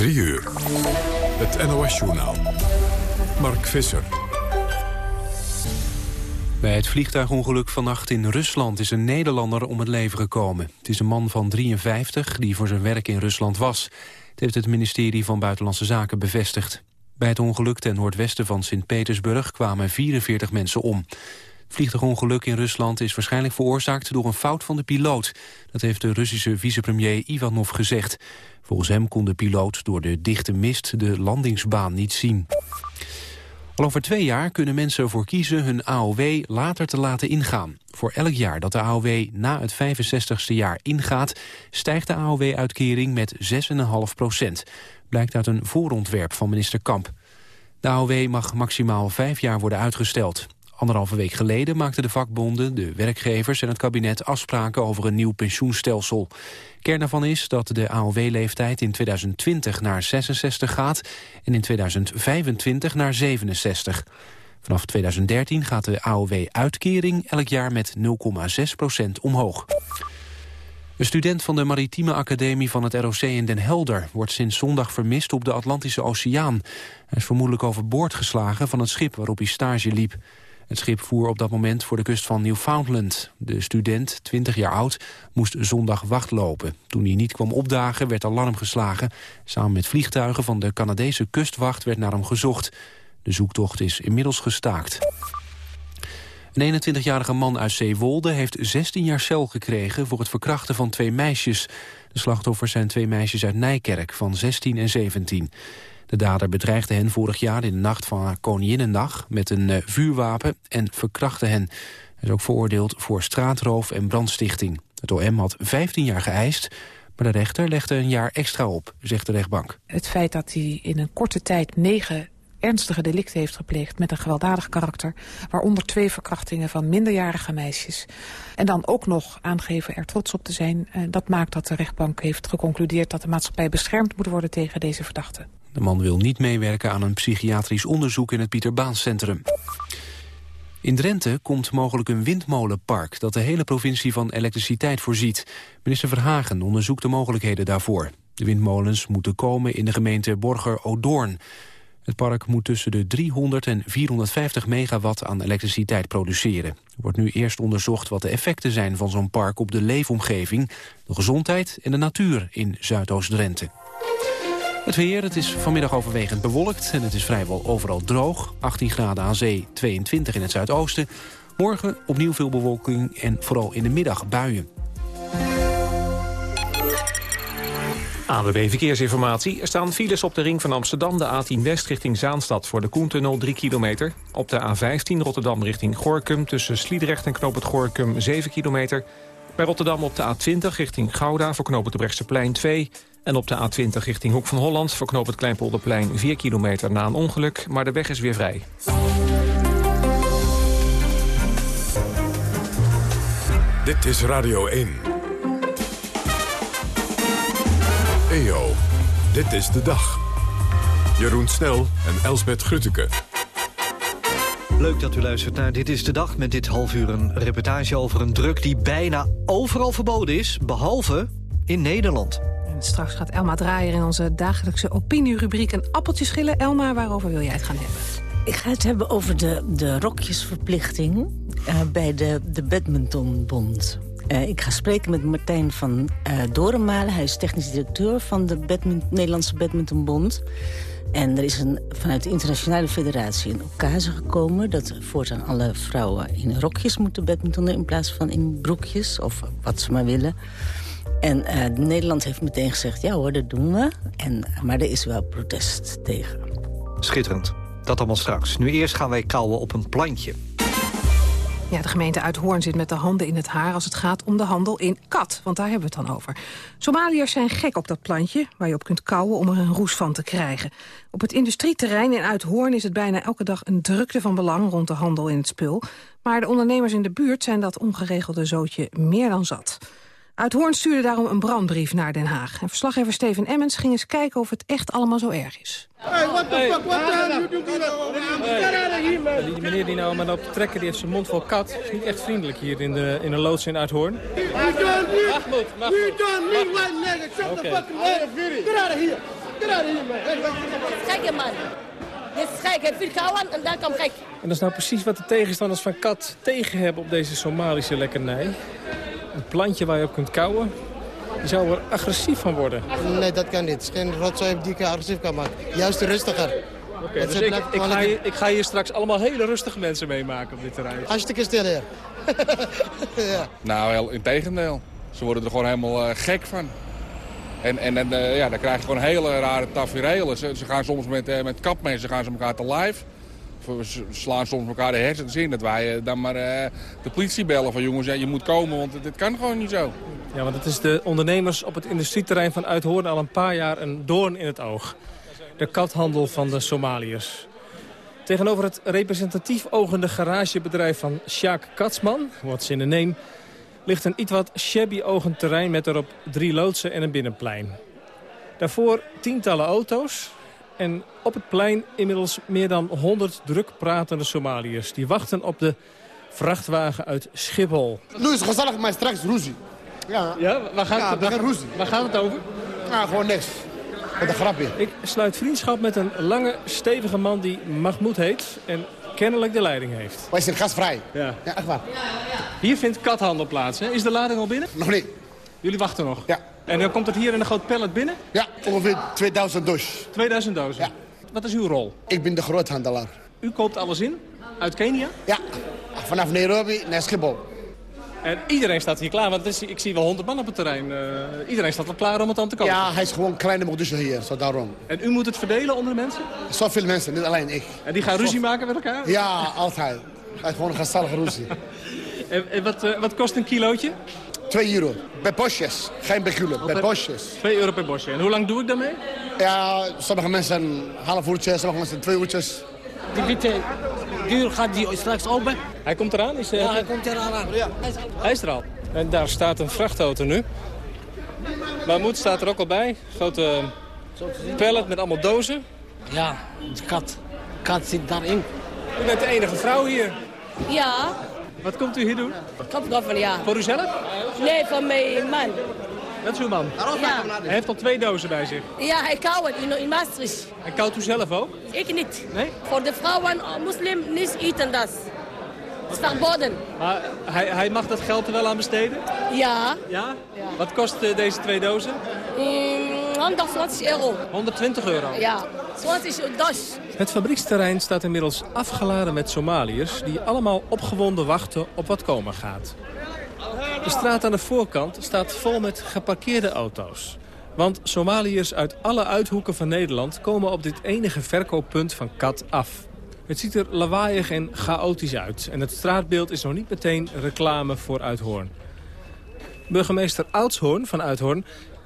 3 uur. Het NOS-journaal. Mark Visser. Bij het vliegtuigongeluk vannacht in Rusland is een Nederlander om het leven gekomen. Het is een man van 53 die voor zijn werk in Rusland was. Het heeft het ministerie van Buitenlandse Zaken bevestigd. Bij het ongeluk ten noordwesten van Sint-Petersburg kwamen 44 mensen om. Vliegtuigongeluk in Rusland is waarschijnlijk veroorzaakt door een fout van de piloot. Dat heeft de Russische vicepremier Ivanov gezegd. Volgens hem kon de piloot door de dichte mist de landingsbaan niet zien. Al over twee jaar kunnen mensen ervoor kiezen hun AOW later te laten ingaan. Voor elk jaar dat de AOW na het 65ste jaar ingaat... stijgt de AOW-uitkering met 6,5 procent. Blijkt uit een voorontwerp van minister Kamp. De AOW mag maximaal vijf jaar worden uitgesteld. Anderhalve week geleden maakten de vakbonden, de werkgevers en het kabinet afspraken over een nieuw pensioenstelsel. Kern daarvan is dat de AOW-leeftijd in 2020 naar 66 gaat en in 2025 naar 67. Vanaf 2013 gaat de AOW-uitkering elk jaar met 0,6 procent omhoog. Een student van de Maritieme Academie van het ROC in Den Helder... wordt sinds zondag vermist op de Atlantische Oceaan. Hij is vermoedelijk overboord geslagen van het schip waarop hij stage liep. Het schip voer op dat moment voor de kust van Newfoundland. De student, 20 jaar oud, moest zondag wachtlopen. Toen hij niet kwam opdagen werd alarm geslagen. Samen met vliegtuigen van de Canadese kustwacht werd naar hem gezocht. De zoektocht is inmiddels gestaakt. Een 21-jarige man uit Zeewolde heeft 16 jaar cel gekregen... voor het verkrachten van twee meisjes. De slachtoffers zijn twee meisjes uit Nijkerk van 16 en 17. De dader bedreigde hen vorig jaar in de nacht van Koninginnendag... met een uh, vuurwapen en verkrachtte hen. Hij is ook veroordeeld voor straatroof en brandstichting. Het OM had 15 jaar geëist... Maar de rechter legde een jaar extra op, zegt de rechtbank. Het feit dat hij in een korte tijd negen ernstige delicten heeft gepleegd met een gewelddadig karakter, waaronder twee verkrachtingen van minderjarige meisjes. En dan ook nog aangeven er trots op te zijn. Uh, dat maakt dat de rechtbank heeft geconcludeerd dat de maatschappij beschermd moet worden tegen deze verdachten. De man wil niet meewerken aan een psychiatrisch onderzoek in het Pieter In Drenthe komt mogelijk een windmolenpark dat de hele provincie van elektriciteit voorziet. Minister Verhagen onderzoekt de mogelijkheden daarvoor. De windmolens moeten komen in de gemeente Borger-Odoorn. Het park moet tussen de 300 en 450 megawatt aan elektriciteit produceren. Er wordt nu eerst onderzocht wat de effecten zijn van zo'n park op de leefomgeving, de gezondheid en de natuur in Zuidoost-Drenthe. Het weer, het is vanmiddag overwegend bewolkt en het is vrijwel overal droog. 18 graden aan zee, 22 in het zuidoosten. Morgen opnieuw veel bewolking en vooral in de middag buien. ANWB Verkeersinformatie. Er staan files op de ring van Amsterdam, de A10 West richting Zaanstad... voor de Koentunnel 3 kilometer. Op de A15 Rotterdam richting Gorkum tussen Sliedrecht en Knoop het Gorkum 7 kilometer. Bij Rotterdam op de A20 richting Gouda voor Knoop het Brechtseplein 2... En op de A20 richting Hoek van Holland verknoopt het Kleinpolderplein 4 kilometer na een ongeluk, maar de weg is weer vrij. Dit is Radio 1. EO, dit is de dag. Jeroen Snel en Elsbet Grutteke. Leuk dat u luistert naar Dit is de Dag. Met dit half uur een reportage over een druk die bijna overal verboden is. Behalve in Nederland. Straks gaat Elma Draaier in onze dagelijkse opinierubriek een appeltje schillen. Elma, waarover wil jij het gaan hebben? Ik ga het hebben over de, de rokjesverplichting uh, bij de, de Badmintonbond. Uh, ik ga spreken met Martijn van uh. Hij is technisch directeur van de Nederlandse Badmintonbond. En er is een, vanuit de internationale federatie een occasie gekomen... dat voortaan alle vrouwen in rokjes moeten badmintonnen... in plaats van in broekjes, of wat ze maar willen. En uh, Nederland heeft meteen gezegd, ja hoor, dat doen we. En, maar er is wel protest tegen. Schitterend. Dat allemaal straks. Nu eerst gaan wij kauwen op een plantje. Ja, de gemeente Uithoorn zit met de handen in het haar als het gaat om de handel in kat. Want daar hebben we het dan over. Somaliërs zijn gek op dat plantje waar je op kunt kauwen om er een roes van te krijgen. Op het industrieterrein in Uithoorn is het bijna elke dag een drukte van belang rond de handel in het spul. Maar de ondernemers in de buurt zijn dat ongeregelde zootje meer dan zat. Uithoorn stuurde daarom een brandbrief naar Den Haag. En verslaggever Steven Emmens ging eens kijken of het echt allemaal zo erg is. Hey, what the fuck? What the hell you doing? Hey. Die meneer die nou maar loopt te trekken, die heeft zijn mond vol kat. Is niet echt vriendelijk hier in de, in de loods in Uithoorn. We done me. Mahmoud, Mahmoud. We done me, white nigga. Shut the fucking Get out of here. Gekke man. Dit is gek. Hij kauwen en dan komt gek. En dat is nou precies wat de tegenstanders van kat tegen hebben op deze Somalische lekkernij. Een plantje waar je op kunt kauwen. Je zou er agressief van worden. Nee, dat kan niet. Het is geen rotzooi die ik agressief kan maken. Juist rustiger. Oké, dus ik, ik, ga hier, ik ga hier straks allemaal hele rustige mensen meemaken op dit terrein. Hartstikke stil hier. ja. Nou, heel, in tegendeel. Ze worden er gewoon helemaal uh, gek van. En, en, en uh, ja, dan krijg je gewoon hele rare tafereelen. Ze, ze gaan soms met, uh, met kapmensen gaan ze elkaar te live. Ze slaan soms elkaar de hersens in. Dat wij dan maar de politie bellen van jongens, je moet komen, want dit kan gewoon niet zo. Ja, want het is de ondernemers op het industrieterrein van Uithoorn al een paar jaar een doorn in het oog. De kathandel van de Somaliërs. Tegenover het representatief ogende garagebedrijf van Sjaak Katsman, what's in the name, ligt een iets wat shabby ogend terrein met erop drie loodsen en een binnenplein. Daarvoor tientallen auto's en op het plein inmiddels meer dan 100 druk pratende Somaliërs. Die wachten op de vrachtwagen uit Schiphol. Louis, gezellig, maar straks ruzie. Ja, ja waar, gaat ja, het, waar, waar gaat het over? Ja, gewoon niks. Met een grapje. Ik sluit vriendschap met een lange, stevige man die Mahmoud heet... en kennelijk de leiding heeft. Wij zijn gasvrij. Ja. Ja, echt waar. Hier vindt kathandel plaats, hè? Is de lading al binnen? Nog niet. Jullie wachten nog? Ja. En dan komt het hier in een groot pallet binnen? Ja, ongeveer 2000 doos. 2000 dozen? Ja. Wat is uw rol? Ik ben de groothandelaar. U koopt alles in? Uit Kenia? Ja, vanaf Nairobi naar Schiphol. En iedereen staat hier klaar, want is, ik zie wel honderd man op het terrein. Uh, iedereen staat wel klaar om het dan te kopen. Ja, hij is gewoon kleine Mogadishu hier, zo daarom. En u moet het verdelen onder de mensen? Zoveel mensen, niet alleen ik. En die gaan ruzie maken met elkaar? Ja, altijd. Is gewoon een gezellige ruzie. en, en wat, uh, wat kost een kilootje? 2 euro. Bij bosjes. Geen bij bij bosjes. 2 euro per bosje. En hoe lang doe ik daarmee? Ja, sommige mensen een half uurtje, sommige mensen twee uurtjes. Die witte deur gaat die straks open. Hij komt eraan? Is, uh, ja, hij komt eraan. Ja. Hij is er al. En daar staat een vrachtauto nu. Mahmoud staat er ook al bij. Grote pallet met allemaal dozen. Ja, de kat. De kat zit daarin. U bent de enige vrouw hier. Ja. Wat komt u hier doen? Kapkoffen, ja. Voor uzelf? Nee, voor mijn man. Dat is uw man? Ja. Hij heeft al twee dozen bij zich. Ja, hij koudt in, in Maastricht. En koudt u zelf ook? Ik niet. Nee? Voor de vrouwen, moslim, niet eten dat. Het is verboden. Maar hij, hij mag dat geld er wel aan besteden? Ja. Ja? ja. Wat kost uh, deze twee dozen? Mm, 120 euro. 120 euro? Ja, 20 das. Het fabrieksterrein staat inmiddels afgeladen met Somaliërs... die allemaal opgewonden wachten op wat komen gaat. De straat aan de voorkant staat vol met geparkeerde auto's. Want Somaliërs uit alle uithoeken van Nederland komen op dit enige verkooppunt van kat af. Het ziet er lawaaiig en chaotisch uit. En het straatbeeld is nog niet meteen reclame voor Uithoorn. Burgemeester Oudshoorn van Uithoorn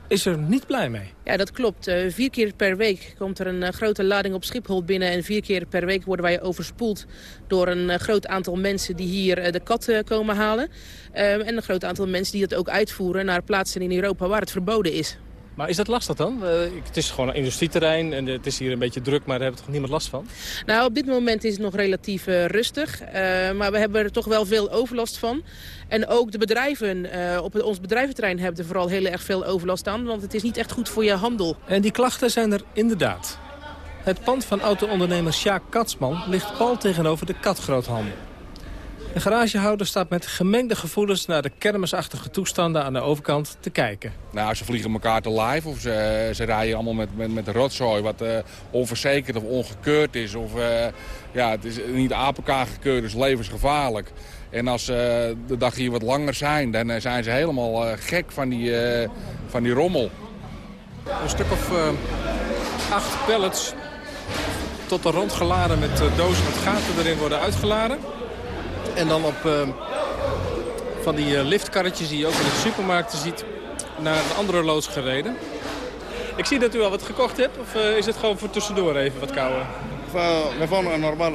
is er niet blij mee. Ja, dat klopt. Uh, vier keer per week komt er een uh, grote lading op Schiphol binnen... en vier keer per week worden wij overspoeld door een uh, groot aantal mensen... die hier de kat komen halen. en een groot aantal mensen die dat ook uitvoeren naar plaatsen in Europa waar het verboden is. Maar is dat lastig dan? Uh, het is gewoon een industrieterrein en het is hier een beetje druk, maar daar hebben we toch niemand last van? Nou, op dit moment is het nog relatief uh, rustig. Uh, maar we hebben er toch wel veel overlast van. En ook de bedrijven op het, ons bedrijventerrein hebben er vooral heel erg veel overlast aan. Want het is niet echt goed voor je handel. En die klachten zijn er inderdaad. Het pand van auto-ondernemer Sjaak Katsman ligt pal tegenover de katgroothandel. De garagehouder staat met gemengde gevoelens naar de kermisachtige toestanden aan de overkant te kijken. Nou, ze vliegen elkaar te live of ze, ze rijden allemaal met, met, met rotzooi wat uh, onverzekerd of ongekeurd is. Of uh, ja, het is niet APK gekeurd, dus levensgevaarlijk. En als uh, de dag hier wat langer zijn, dan zijn ze helemaal gek van die, van die rommel. Een stuk of acht pallets tot de rond geladen met dozen met gaten erin worden uitgeladen. En dan op uh, van die uh, liftkarretjes die je ook in de supermarkten ziet... naar een andere loods gereden. Ik zie dat u al wat gekocht hebt. Of uh, is het gewoon voor tussendoor even wat kouwen? We gewoon een normaal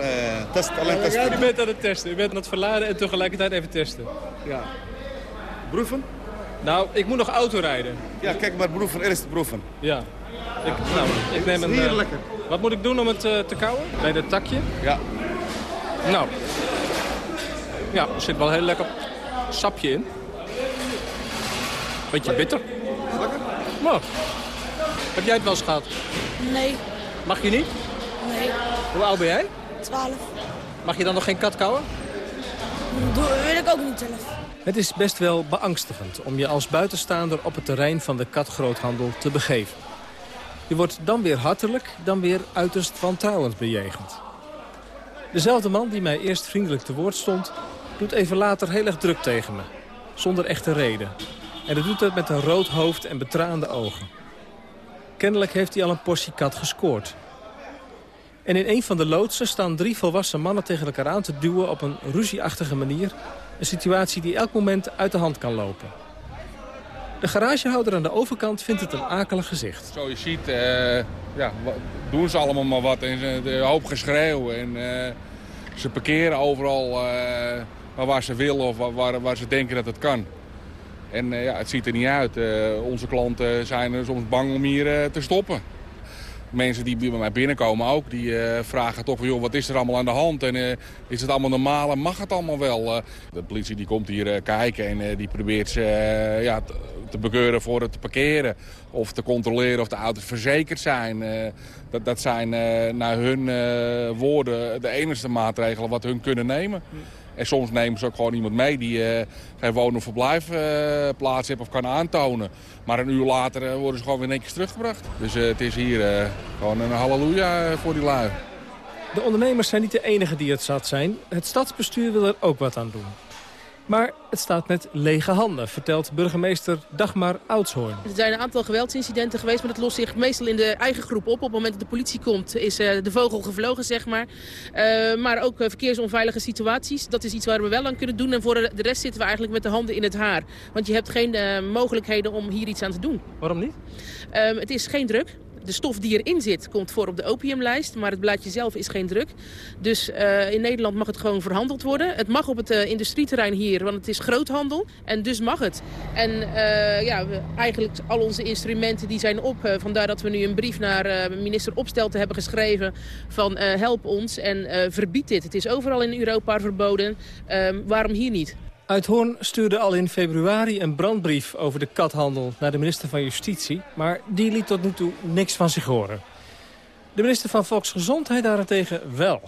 test, alleen testen. Ja, u bent aan het testen. U bent aan het verladen en tegelijkertijd even testen. Ja. Proeven? Nou, ik moet nog auto rijden. Ja, kijk maar proeven. Eerst proeven. Ja. Ik, nou, ik neem een... Hier lekker. Wat moet ik doen om het te kouwen? Bij dat takje? Ja. Nou, ja, er zit wel een heel lekker sapje in. Beetje bitter. Lekker? Nou, heb jij het wel eens gehad? Nee, Mag je niet? nee. Hoe oud ben jij? 12. Mag je dan nog geen kat kauwen? Doe, wil ik ook niet zelf. Het is best wel beangstigend om je als buitenstaander op het terrein van de katgroothandel te begeven. Je wordt dan weer hartelijk, dan weer uiterst wantrouwend bejegend. Dezelfde man die mij eerst vriendelijk te woord stond... doet even later heel erg druk tegen me. Zonder echte reden. En dat doet het met een rood hoofd en betraande ogen. Kennelijk heeft hij al een portie kat gescoord. En in een van de loodsen staan drie volwassen mannen tegen elkaar aan te duwen... op een ruzieachtige manier. Een situatie die elk moment uit de hand kan lopen. De garagehouder aan de overkant vindt het een akelig gezicht. Zo je ziet, eh, ja, doen ze allemaal maar wat. En de hoop geschreeuw. En eh, ze parkeren overal eh, waar ze willen of waar- waar, ze denken dat het kan. En eh, ja, het ziet er niet uit. Eh, onze klanten zijn soms bang om hier eh, te stoppen. Mensen die bij mij binnenkomen ook, die vragen toch. Joh, wat is er allemaal aan de hand en is het allemaal normaal en mag het allemaal wel? De politie die komt hier kijken en die probeert ze ja, te, bekeuren voor het parkeren. Of te controleren of de auto's verzekerd zijn. Dat, dat zijn naar hun woorden de enige maatregelen wat hun kunnen nemen. En soms nemen ze ook gewoon iemand mee die eh, geen woon- of verblijfplaats heeft of kan aantonen. Maar een uur later eh, worden ze gewoon weer netjes teruggebracht. Dus eh, het is hier eh, gewoon een halleluja voor die lui. De ondernemers zijn niet de enigen die het zat zijn. Het stadsbestuur wil er ook wat aan doen. Maar het staat met lege handen, vertelt burgemeester Dagmar Oudshoorn. Er zijn een aantal geweldsincidenten geweest, maar dat lost zich meestal in de eigen groep op. Op het moment dat de politie komt is eh, de vogel gevlogen, zeg maar. Eh, maar ook eh, verkeersonveilige situaties, dat is iets waar we wel aan kunnen doen. En voor de de rest zitten we eigenlijk met de handen in het haar. Want je hebt geen eh, mogelijkheden om hier iets aan te doen. Waarom niet? Ehm, het is geen druk. De stof die erin zit komt voor op de opiumlijst, maar het blaadje zelf is geen druk. Dus eh, in Nederland mag het gewoon verhandeld worden. Het mag op het eh, industrieterrein hier, want het is groothandel. En dus mag het. En eh, ja, eigenlijk al onze instrumenten die zijn op. Vandaar dat we nu een brief naar minister Opstelten hebben geschreven van help ons en verbied dit. Het is overal in Europa verboden. Ehm, waarom hier niet? Uithoorn stuurde al in februari een brandbrief over de kathandel naar de minister van Justitie, maar die liet tot nu toe niks van zich horen. De minister van Volksgezondheid daarentegen wel.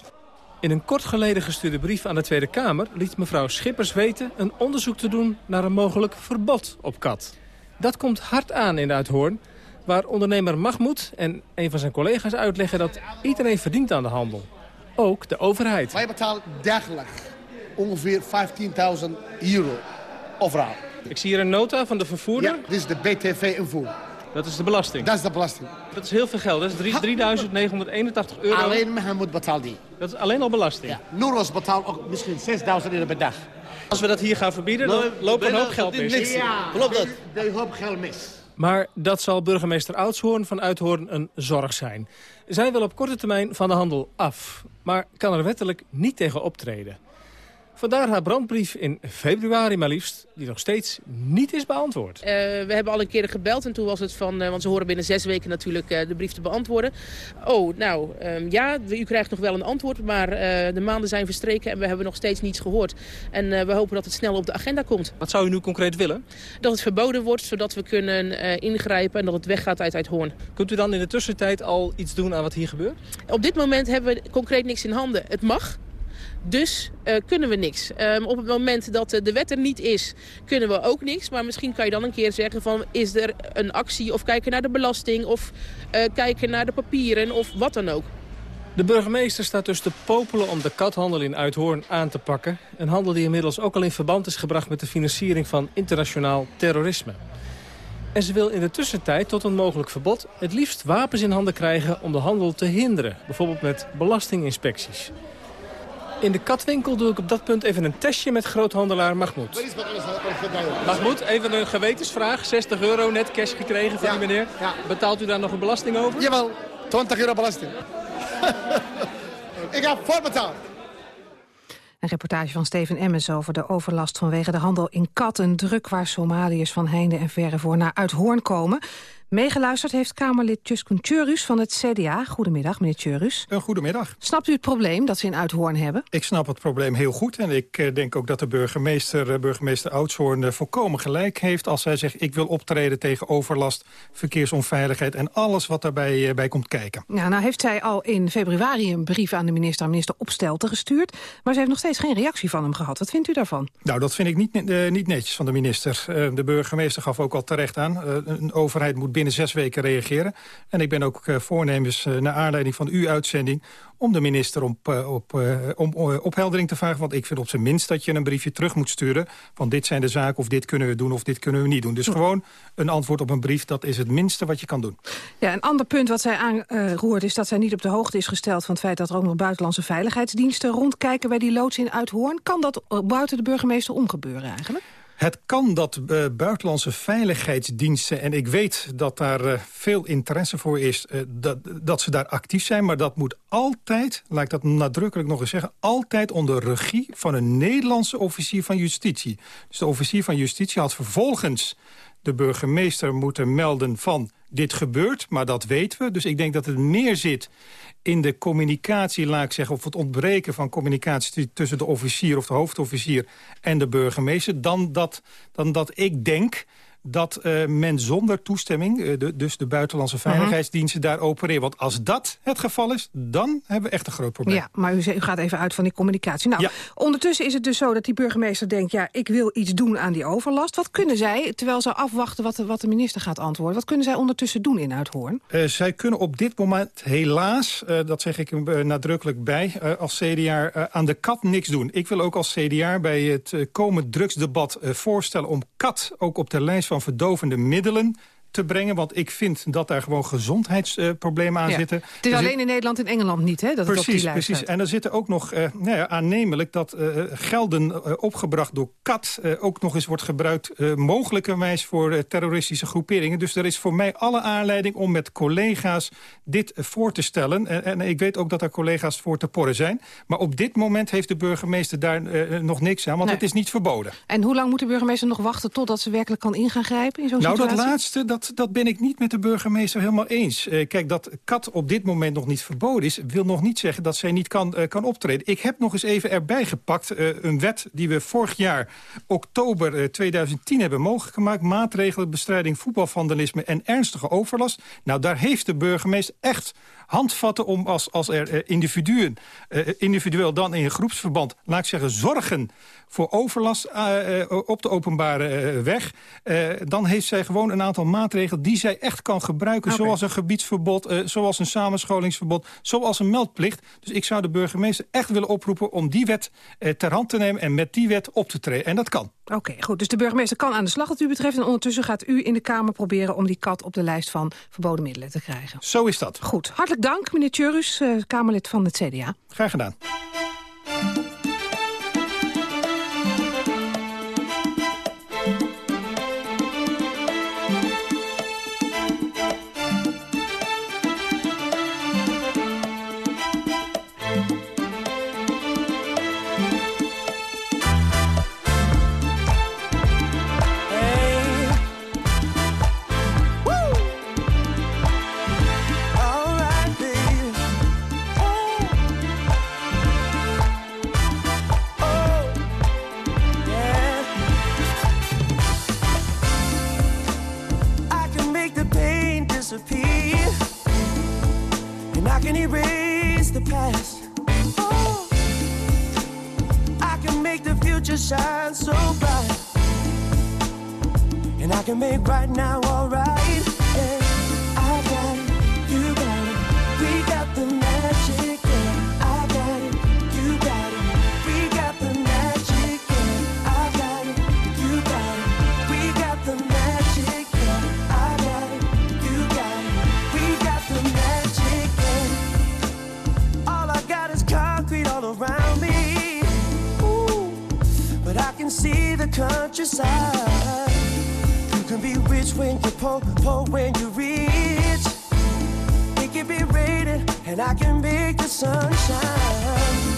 In een kort geleden gestuurde brief aan de Tweede Kamer liet mevrouw Schippers weten een onderzoek te doen naar een mogelijk verbod op kat. Dat komt hard aan in Uithoorn, waar ondernemer Mahmoud en een van zijn collega's uitleggen dat iedereen verdient aan de handel. Ook de overheid. Wij betalen dagelijks ongeveer 15.000 euro overal. Ik zie hier een nota van de vervoerder. Ja, dit is de BTV-invoer. Dat is de belasting? Dat is de belasting. Dat is heel veel geld. Dat is drie- 3.981 euro. Alleen Mohammed betaalt die. Dat is alleen al belasting. Ja. Noeros betaalt ook misschien 6.000 euro per dag. Als we dat hier gaan verbieden, dan loopt er een hoop geld mis. Ja, klopt dat? De hoop geld mis. Maar dat zal burgemeester Oudshoorn van Uithoorn een zorg zijn. Zij wil op korte termijn van de handel af, maar kan er wettelijk niet tegen optreden. Vandaar haar brandbrief in februari maar liefst, die nog steeds niet is beantwoord. Eh, we hebben al een keer gebeld en toen was het van... eh, want ze horen binnen zes weken natuurlijk eh, de brief te beantwoorden. Oh, nou, ehm, ja, u krijgt nog wel een antwoord... maar eh, de maanden zijn verstreken en we hebben nog steeds niets gehoord. En eh, we hopen dat het snel op de agenda komt. Wat zou u nu concreet willen? Dat het verboden wordt, zodat we kunnen eh, ingrijpen... en dat het weggaat uit Uithoorn. Kunt u dan in de tussentijd al iets doen aan wat hier gebeurt? Op dit moment hebben we concreet niks in handen. Het mag, dus eh, kunnen we niks. Ehm, op het moment dat eh, de wet er niet is, kunnen we ook niks. Maar misschien kan je dan een keer zeggen van... is er een actie of kijken naar de belasting... of eh, kijken naar de papieren of wat dan ook. De burgemeester staat dus te popelen om de kathandel in Uithoorn aan te pakken. Een handel die inmiddels ook al in verband is gebracht met de financiering van internationaal terrorisme. En ze wil in de tussentijd tot een mogelijk verbod het liefst wapens in handen krijgen om de handel te hinderen. Bijvoorbeeld met belastinginspecties. In de katwinkel doe ik op dat punt even een testje met groothandelaar Mahmoud. Mahmoud, even een gewetensvraag. 60 euro net cash gekregen van die meneer. Betaalt u daar nog een belasting over? Jawel, 20 euro belasting. Ik heb voorbetaald. Een reportage van Steven Emmens over de overlast vanwege de handel in katten. Druk waar Somaliërs van heinde en verre voor naar Uithoorn komen. Meegeluisterd heeft Kamerlid Tjuskun Tjurus van het CDA. Goedemiddag, meneer Tjurus. Een goedemiddag. Snapt u het probleem dat ze in Uithoorn hebben? Ik snap het probleem heel goed. En ik eh, denk ook dat de burgemeester, eh, burgemeester Oudshoorn... Eh, volkomen gelijk heeft als hij zegt... ik wil optreden tegen overlast, verkeersonveiligheid... en alles wat daarbij bij komt kijken. Ja, nou heeft zij al in februari een brief aan de minister... aan minister Opstelten gestuurd. Maar ze heeft nog steeds geen reactie van hem gehad. Wat vindt u daarvan? Nou, dat vind ik niet, niet netjes van de minister. De burgemeester gaf ook al terecht aan... een overheid moet binnen zes weken reageren. En ik ben ook eh, voornemens, eh, naar aanleiding van uw uitzending... om de minister op, eh, op, om opheldering te vragen. Want ik vind op zijn minst dat je een briefje terug moet sturen... van dit zijn de zaken, of dit kunnen we doen, of dit kunnen we niet doen. Dus gewoon een antwoord op een brief, dat is het minste wat je kan doen. Ja, een ander punt wat zij aanroert is dat zij niet op de hoogte is gesteld... van het feit dat er ook nog buitenlandse veiligheidsdiensten rondkijken... bij die loods in Uithoorn. Kan dat buiten de burgemeester omgebeuren eigenlijk? Het kan dat uh, buitenlandse veiligheidsdiensten... en ik weet dat daar uh, veel interesse voor is, uh, dat, dat ze daar actief zijn... maar dat moet altijd, laat ik dat nadrukkelijk nog eens zeggen... altijd onder regie van een Nederlandse officier van justitie. Dus de officier van justitie had vervolgens de burgemeester moeten melden van dit gebeurt, maar dat weten we. Dus ik denk dat het meer zit in de communicatie, laat ik zeggen... of het ontbreken van communicatie tussen de officier of de hoofdofficier... en de burgemeester, dan dat, dan dat ik denk dat uh, men zonder toestemming, uh, de, dus de buitenlandse veiligheidsdiensten, uh -huh. daar opereren. Want als dat het geval is, dan hebben we echt een groot probleem. Ja, maar u, u gaat even uit van die communicatie. Nou, ja. ondertussen is het dus zo dat die burgemeester denkt... ja, ik wil iets doen aan die overlast. Wat kunnen zij, terwijl ze afwachten wat de, wat de minister gaat antwoorden... wat kunnen zij ondertussen doen in Uithoorn? Uh, zij kunnen op dit moment helaas, dat zeg ik nadrukkelijk bij... als CDA aan de kat niks doen. Ik wil ook als CDA bij het komend drugsdebat voorstellen... om kat ook op de lijst van verdovende middelen te brengen. Want ik vind dat daar gewoon gezondheidsproblemen aan ja. zitten. Het is er alleen zit... in Nederland en Engeland niet, hè? Dat precies, het op die lijst precies. En er zitten ook nog uh, nou ja, aannemelijk dat uh, gelden uh, opgebracht door kat... ook nog eens wordt gebruikt mogelijkerwijs voor terroristische groeperingen. Dus er is voor mij alle aanleiding om met collega's dit voor te stellen. En, en, ik weet ook dat er collega's voor te porren zijn. Maar op dit moment heeft de burgemeester daar nog niks aan, want nee. het is niet verboden. En hoe lang moet de burgemeester nog wachten totdat ze werkelijk kan ingaan grijpen in zo'n nou, situatie? Nou, dat laatste, dat, dat ben ik niet met de burgemeester helemaal eens. Uh, kijk, dat kat op dit moment nog niet verboden is... wil nog niet zeggen dat zij niet kan, uh, kan optreden. Ik heb nog eens even erbij gepakt uh, een wet die we vorig jaar... oktober 2010 hebben mogelijk gemaakt. Maatregelen bestrijding voetbalvandalisme en ernstige overlast. Nou, daar heeft de burgemeester echt handvatten om als, als er individuen... individueel dan in groepsverband, laat ik zeggen, zorgen voor overlast op de openbare weg... dan heeft zij gewoon een aantal maatregelen die zij echt kan gebruiken. Okay. Zoals een gebiedsverbod, zoals een samenscholingsverbod, zoals een meldplicht. Dus ik zou de burgemeester echt willen oproepen om die wet ter hand te nemen... en met die wet op te treden. En dat kan. Oké, okay, goed. Dus de burgemeester kan aan de slag wat u betreft. En ondertussen gaat u in de Kamer proberen om die kat op de lijst van verboden middelen te krijgen. Zo is dat. Goed. Hartelijk dank, meneer Tjurus, uh, Kamerlid van het CDA. Graag gedaan. recipe, and I can erase the past. Oh, I can make the future shine so bright, and I can make right now alright. Countryside. You can be rich when you're poor, poor when you're rich. It can be raining, and I can make the sun shine.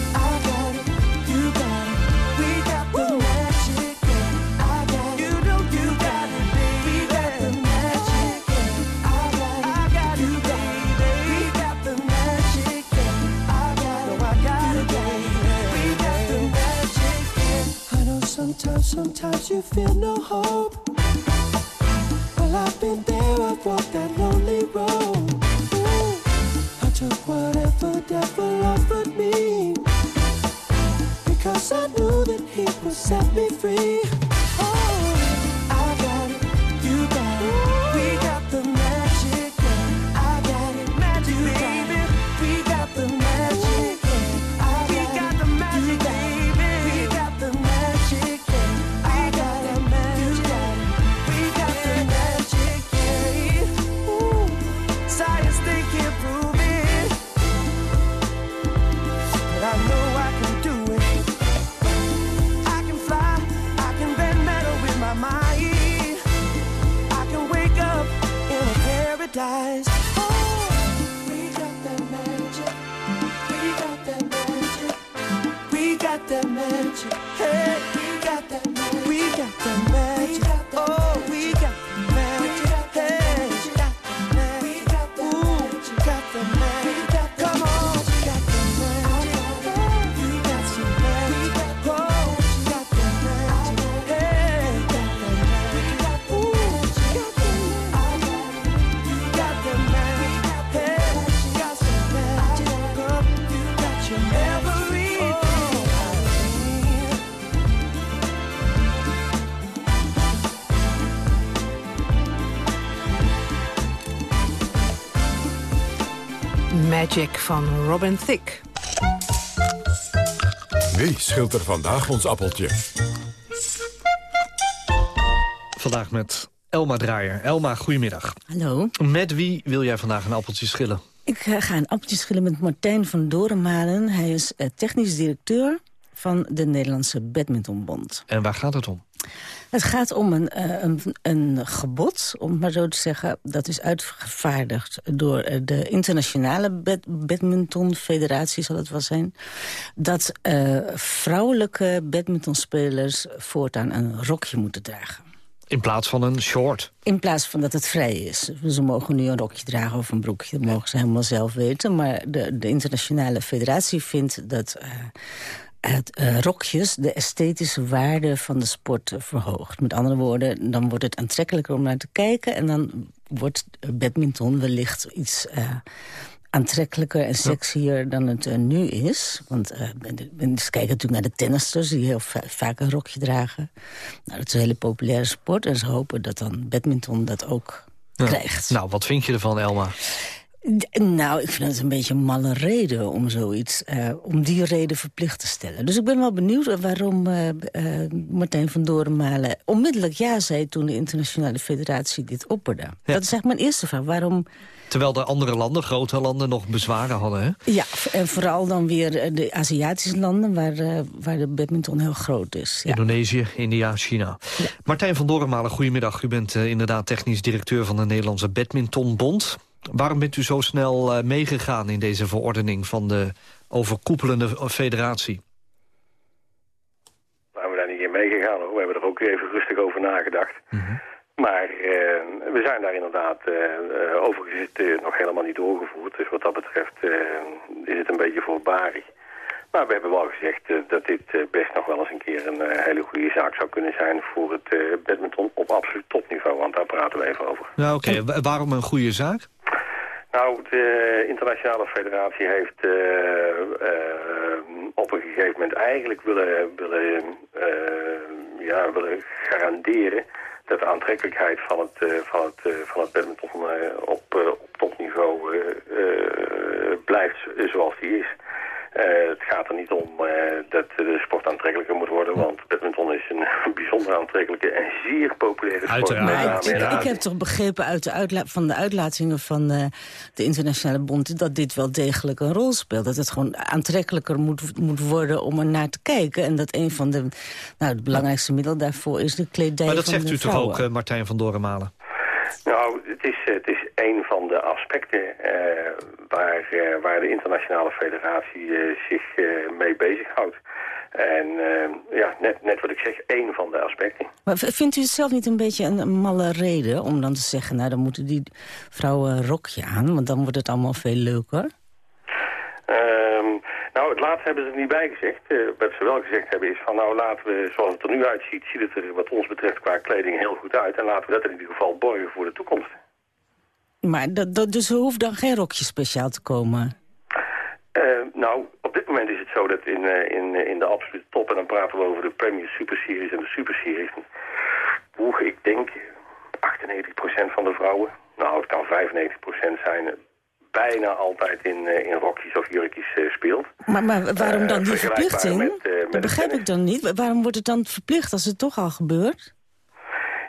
You feel no hope. Well, I've been there, I've walked that lonely road. Ooh, I took whatever devil offered me. Because I knew that he would set me free. Van Robin Thicke. Wie schilt er vandaag ons appeltje? Vandaag met Elma Draaier. Elma, goedemiddag. Hallo. Met wie wil jij vandaag een appeltje schillen? Ik eh, ga een appeltje schillen met Martijn van Dorenmalen. Hij is eh, technisch directeur van de Nederlandse Badmintonbond. En waar gaat het om? Het gaat om een, eh, een, een gebod, om het maar zo te zeggen. Dat is uitgevaardigd door eh, de internationale bad, badmintonfederatie, zal het wel zijn. Dat eh, vrouwelijke badmintonspelers voortaan een rokje moeten dragen. In plaats van een short. In plaats van dat het vrij is. Ze mogen nu een rokje dragen of een broekje. Dat mogen ze helemaal zelf weten. Maar de, de internationale federatie vindt dat... het, eh, rokjes de esthetische waarde van de sport verhoogt. Met andere woorden, dan wordt het aantrekkelijker om naar te kijken... en dan wordt badminton wellicht iets eh, aantrekkelijker en sexier dan het eh, nu is. Want men- mensen kijken natuurlijk naar de tennisters... die heel va- vaak een rokje dragen. Nou, dat is een hele populaire sport... en ze hopen dat dan badminton dat ook Ja. krijgt. Nou, wat vind je ervan, Elma? Nou, ik vind het een beetje een malle reden om zoiets, eh, om die reden verplicht te stellen. Dus ik ben wel benieuwd waarom eh, eh, Martijn van Dorenmalen onmiddellijk ja zei toen de internationale federatie dit opperde. Dat is eigenlijk mijn eerste vraag. Waarom, Terwijl de andere landen, grote landen, nog bezwaren hadden, hè? ja, en vooral dan weer de Aziatische landen waar, waar de badminton heel groot is. Ja. Indonesië, India, China. Martijn van Dorenmalen, goedemiddag. U bent inderdaad technisch directeur van de Nederlandse Badmintonbond. Waarom bent u zo snel eh, meegegaan in deze verordening van de overkoepelende federatie? We zijn niet in meegegaan hoor. We hebben er ook even rustig over nagedacht. Maar eh, we zijn daar inderdaad, eh, eh, overigens is het nog helemaal niet doorgevoerd. Dus wat dat betreft is het een beetje voorbarig. Maar we hebben wel gezegd eh, dat dit eh, best nog wel eens een keer een eh, hele goede zaak zou kunnen zijn voor het badminton op absoluut topniveau. Want daar praten we even over. Nou, oké. Wa- Waarom een goede zaak? Nou, de internationale federatie heeft op een gegeven moment eigenlijk willen, willen, ja, willen garanderen dat de aantrekkelijkheid van het, van het, van het badminton op, op topniveau blijft zoals die is. Eh, het gaat er niet om eh, dat de sport aantrekkelijker moet worden, want badminton is een bijzonder aantrekkelijke en zeer populaire sport. Uiteraard. Ik, heb toch begrepen uit de uitla- van de uitlatingen van eh, de internationale bond... dat dit wel degelijk een rol speelt. Dat het gewoon aantrekkelijker moet, moet worden om er naar te kijken. En dat een van de nou, het belangrijkste middel daarvoor is de kledij Maar dat van zegt de u toch ook, eh, Martijn van Dorenmalen? Nou, het is, het is een van de aspecten eh, waar, eh, waar de internationale federatie eh, zich mee bezighoudt. En ja, net, net wat ik zeg, één van de aspecten. Maar vindt u het zelf niet een beetje een, een malle reden om dan te zeggen... nou, dan moeten die vrouwen een rokje aan, want dan wordt het allemaal veel leuker? Nou, het laatste hebben ze er niet bij gezegd. Eh, wat ze wel gezegd hebben is van nou laten we, zoals het er nu uitziet, ziet het er wat ons betreft qua kleding heel goed uit. En laten we dat in ieder geval borgen voor de toekomst. Maar dat, dat, dus er hoeft dan geen rokje speciaal te komen? Eh, nou, op dit moment is het zo dat in, eh, in, in de absolute top, en dan praten we over de Premier Super Series en de Super Series. Oeh, ik denk 98% van de vrouwen, nou het kan 95% zijn, bijna altijd in, eh, in rokjes of jurkjes eh, speelt. Maar, maar waarom dan Eh, die verplichting? met, eh, met dat begrijp ik dan niet. Waarom wordt het dan verplicht als het toch al gebeurt?